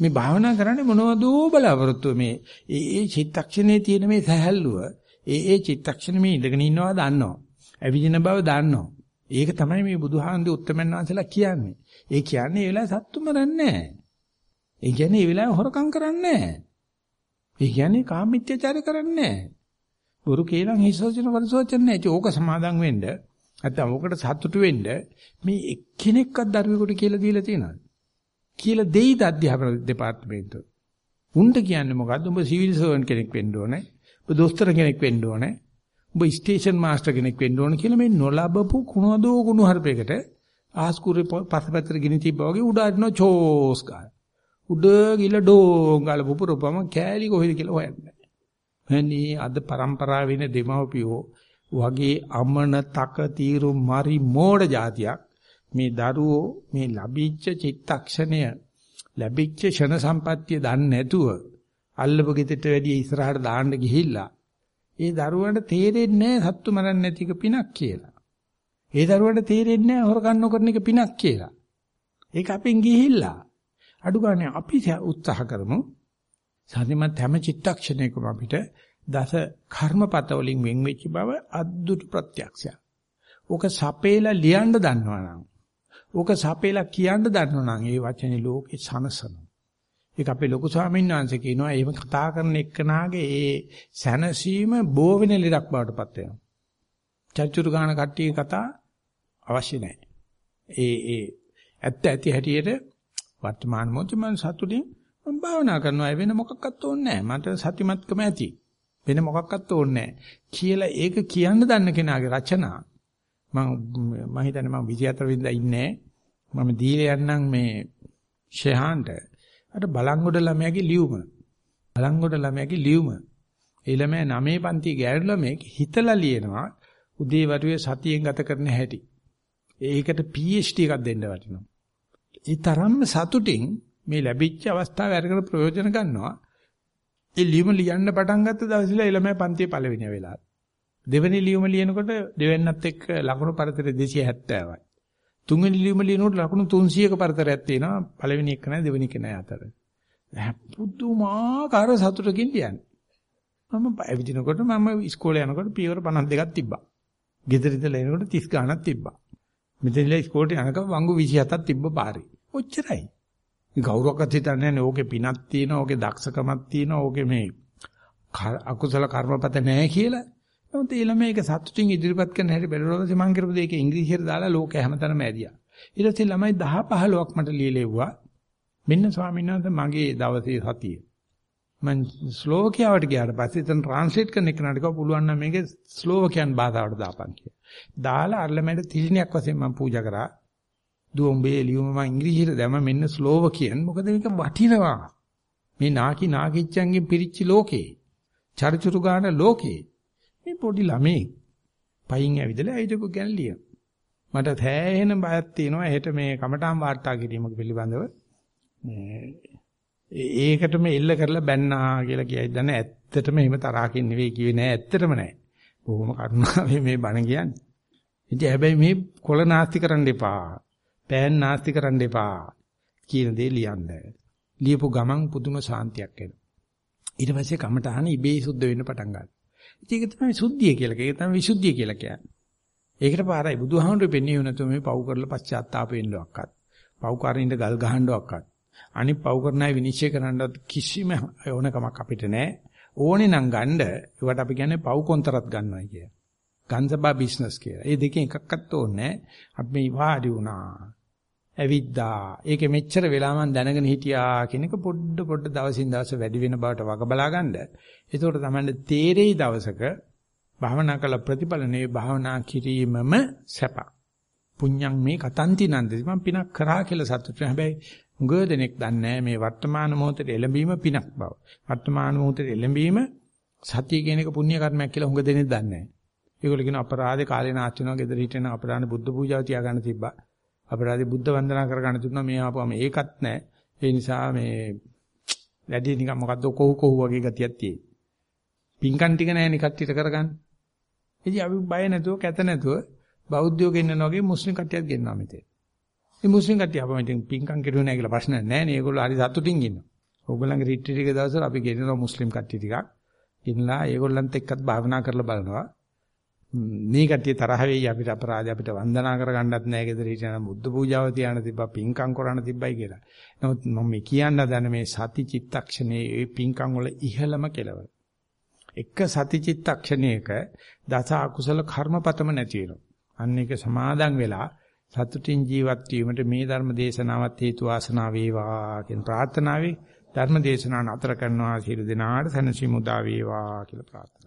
මේ භාවනා කරන්නේ මොනවදෝ බලාපොරොත්තු මේ ඒ ඒ චිත්තක්ෂණේ තියෙන මේ සැහැල්ලුව ඒ ඒ චිත්තක්ෂණ මේ ඉඳගෙන ඉන්නවා දන්නවා. ඇවිදින බව දන්නවා. ඒක තමයි මේ බුදුහාමුදුරු උත්තමයන් වහන්සේලා කියන්නේ. ඒ කියන්නේ ඒ වෙලාවේ සත්තු මරන්නේ නැහැ. ඒ කියන්නේ ඒ වෙලාවේ හොරකම් කරන්නේ නැහැ. ඒ කියන්නේ කාමීත්‍යචාර කරන්නේ නැහැ. බොරු කේලම් හිස්සෝචන වරසෝචන නැති ඕක සමාදන් වෙන්න නැත්නම් ඕකට සතුටු වෙන්න මේ එක්කෙනෙක්වත් දරුවෙකුට කියලා දීලා තියෙනවද? කියලා දෙයිද අධ්‍යාපන දෙපාර්තමේන්තුව උන්ට කියන්නේ මොකද්ද? උඹ සිවිල් සර්වන් කෙනෙක් වෙන්න ඕනේ උඹ දොස්තර කෙනෙක් වෙන්න ඕනේ උඹ ස්ටේෂන් මාස්ටර් කෙනෙක් වෙන්න ඕනේ කියලා මේ නොලබපු කුණදෝ කුණු හර්පයකට ආස්කුරේ පස්සපැත්තට ගිනි තිබ්බා වගේ උඩ අරිනෝ චෝස් ගාන උඩ ගිල ඩෝංගල පුපුරපම කෑලි කොහෙද කියලා හොයන්නේ. අනේ අද પરම්පරාවේ ඉන්න දෙමව්පියෝ වගේ අමන තක తీරු මරි මෝඩ જાතියක් මේ දරුවෝ මේ ලැබිච්ච චිත්තක්ෂණය ලැබිච්ච ෂණ සම්පත්තිය දන්නේ නැතුව අල්ලපු ගෙදරට වැඩිය ඉස්සරහට දාන්න ගිහිල්ලා ඒ දරුවන්ට තේරෙන්නේ නැහැ සත්තු මරන්නේ නැති එක පිනක් කියලා. ඒ දරුවන්ට තේරෙන්නේ නැහැ හොරකම් නොකරන එක පිනක් කියලා. ඒක අපෙන් ගිහිල්ලා අඩු ගානේ අපි උත්සාහ කරමු සතිමත් හැම චිත්තක්ෂණයකම අපිට දස කර්මපත වලින් වෙන් වෙච්ච බව අද්දුටු ප්‍රත්‍යක්ෂයක්. ඕක සපේලා ලියන්න දන්නවනම් ඕක සපේලා කියන්න දන්නවනම් ඒ වචනේ ලෝකේ සනසන. ඒක අපේ ලොකු ස්වාමීන් වහන්සේ කියනවා එහෙම කතා කරන එක්කනාගේ ඒ සැනසීම බෝ වෙන ලෙඩක් බවට පත් වෙනවා. චච්චුරු ගාන කට්ටිය කතා අවශ්‍ය නැහැ. ඒ ඒ ඇත්ත ඇති හැටියට වර්තමාන මොහොතේ මම සතුටින් මම භාවනා කරනවා. වෙන මොකක්වත් ඕනේ නැහැ. මට සතිමත්කම ඇති. වෙන මොකක්වත් ඕනේ නැහැ. කියලා ඒක කියන්න දන්න කෙනාගේ රචනා. මම මම හිතන්නේ මම 24 වෙනිදා ඉන්නේ. මම දීලා යන්නම් මේ ෂෙහාන්ට. අර බලංගොඩ ළමයාගේ ලියුම. බලංගොඩ ළමයාගේ ලියුම. ඒ ළමයා නවයේ පන්ති ගෑනු ළමයෙක් හිතලා ලියනවා උදේ වරුවේ සතියෙන් ගත කරන හැටි. ඒකට PhD එකක් දෙන්න වටිනවා. ඒ තරම්ම සතුටින් මේ ලැබිච්ච අවස්ථාව අරගෙන ප්‍රයෝජන ගන්නවා. ඒ ලියුම ලියන්න පටන් ගත්ත දවසේ ළමයි පන්තියේ පළවෙනි වෙලාව. දෙවෙනි ලියුම ලියනකොට දෙවෙන්නත් එක්ක ලකුණු පරතර 270යි. තුන්වෙනි ලියුම ලියනකොට ලකුණු 300ක පරතරයක් තියෙනවා පළවෙනි එක නෑ දෙවෙනි එක නෑ අතර. පුදුමාකාර සතුටකින් ලියන්නේ. මම ඇවිදිනකොට මම ඉස්කෝලේ යනකොට පියවර 52ක් තිබ්බා. ගෙදර ඉඳලා එනකොට 30 ගාණක් තිබ්බා. මෙතනilla ඉස්කෝලේට යනකම් වංගු 27ක් තිබ්බ පාරේ. ඔච්චරයි. ගෞරවකත් හිතන්නේ නැහැ ඕකේ පිනක් තියෙනවා ඕකේ දක්ෂකමක් තියෙනවා ඕකේ මේ අකුසල කර්මපත නැහැ කියලා. නමුත් ඒ ළමයි ඒක සතුටින් ඉදිරිපත් කරන හැටි බැලුවොත් මම කරපු දෙයක ඉංග්‍රීසියට දාලා ලෝකේ හැමතැනම ඇරියා. ඊට පස්සේ ළමයි 10 15ක් මට ලියලෙව්වා. මෙන්න ස්වාමීන් වහන්සේ මගේ දවසේ සතිය. මම ස්ලෝවකියාවට ගියාට පස්සේ එතන ට්‍රාන්ස්ලේට් කරන එක නඩකව පුළුවන් නම් මේක ස්ලෝවකියන් භාෂාවට දාපන් කියලා. දාලා අර්ලමෙන්ට තිලිනියක් වශයෙන් මම පූජා කරා. දුව උඹේ ලියුම මම ඉංග්‍රීසියට දැම මෙන්න ස්ලෝව කියන මොකද මේක වටිනවා මේ නාකි නාකිච්චන්ගෙන් පිරිච්ච ලෝකේ චරිචුරු ගාන ලෝකේ මේ පොඩි ළමයි පයින් ඇවිදලා ඇයිදකෝ ගැන ලියන. මට තෑහෙන බයක් තියෙනවා හෙට මේ කමටාම් වාර්තා කිරීමක පිළිබඳව මේ ඒකටම එල්ල කරලා බැන්නා කියලා කියයි දන්න ඇත්තටම එහෙම තරහකින් නෙවෙයි කිව්වේ නෑ ඇත්තටම නෑ. බොහොම කරුණාවෙන් මේ බණ කියන්නේ. ඉතින් හැබැයි මේ කොළ නාස්ති කරන්න එපා. පෑන් නාස්ති කරන්න එපා. කියන දේ ලියන්න. ලියපු ගමන් පුදුම ශාන්තියක් එනවා. ඊට පස්සේ කමටහන ඉබේ සුද්ධ වෙන්න පටන් ගන්නවා. ඉතින් ඒක තමයි සුද්ධිය කියලා කියන්නේ. ඒක තමයි විසුද්ධිය කියලා කියන්නේ. ඒකට පාරයි බුදුහාමුදුරු පෙන්වන්නේ නැතුව මේ පව් කරලා පශ්චාත්තාප වෙන්නවක්වත්. පව් කාරින්ද ගල් ගහන්නවක්වත්. අනිත් පව් කරන අය විනිශ්චය කරන්නවත් කිසිම ඕනකමක් අපිට නැහැ. ඕනේ නම් ගන්න ඒවට අපි කියන්නේ පව් කොන්තරත් ගන්නවයි කිය. ගන්සබා බිස්නස් කියලා. ඒ දෙකෙන් එකක්වත් ඕනේ නැහැ. අපි මේ වාඩි වුණා. ඇවිද්දා. ඒකේ මෙච්චර වෙලා මම දැනගෙන හිටියා කියන එක පොඩ පොඩ දවසින් දවස වැඩි වෙන බවට වග බලා ගන්න. ඒකෝට තමයි තේරෙයි දවසක භාවනා කළ ප්‍රතිඵල නෙවෙයි භාවනා කිරීමම සැප. පුඤ්ඤං මේ කතන්ති නන්දති මම පිනක් කරා කියලා සතුටු. හැබැයි උග දෙනෙක් දන්නේ මේ වර්තමාන මොහොතේ එළඹීම පිනක් බව. වර්තමාන මොහොතේ එළඹීම සතිය කියන එක පුණ්‍ය කර්මයක් කියලා උග දෙනෙක් දන්නේ නැහැ. ඒගොල්ලෝ කියන අපරාධේ කාලේ නාස්ති වෙනවා ගෙදර හිටින අපරාධ බුද්ධ පූජාව තියාගන්න තිබ්බා. අපරාධි බුද්ධ වන්දනා කරගන්න තිබුණා මේ ආපුවම ඒකත් නැහැ. ඒ නිසා මේ වැඩි නිකන් මොකද්ද කොහු කොහු වගේ ගතියක් තියෙයි. පින්කම් ටික නැහැනේ කට්ටියට කරගන්න. ඉතින් අපි බය නැතුව කැත නැතුව බෞද්ධයෝ ගෙන්නනවා වගේ මුස්ලිම් කට්ටියක් ගෙන්නවා මෙතේ. මේ මුස්ලිම් කට්ටිය අපම ඉතින් පින්කම් කෙරුවේ නැහැ කියලා ප්‍රශ්න නැහැ නේ. ඒගොල්ලෝ හරි සතුටින් ඉන්නවා. ඕගොල්ලන්ගේ රිට්‍රීට් එක දවසට අපි ගෙනනවා මුස්ලිම් කට්ටිය ටිකක්. ගෙනලා ඒගොල්ලන්ත් එක්කත් භාවනා කරලා බලනවා. මේ කට්ටිය තරහ වෙයි අපිට අපරාධ අපිට වන්දනා කරගන්නත් නැහැ ගෙදර හිටියනම් බුද්ධ පූජාව තියාන තිබ්බා පින්කම් කරන්න තිබ්බයි කියලා. නමුත් මම මේ කියන්න දන්න මේ සති චිත්තක්ෂණයේ ඒ පින්කම් වල ඉහළම කෙලවර. එක සති චිත්තක්ෂණයක දස අකුසල කර්මපතම නැති වෙනවා. අන්න ඒක සමාදන් වෙලා සතුටින් ජීවත් වීමට මේ ධර්ම දේශනාවත් හේතු වාසනා වේවා කියන ප්‍රාර්ථනාවේ ධර්ම දේශනාව නතර කරනවා සියලු දෙනාට සනසි මුදා වේවා කියලා ප්‍රාර්ථනා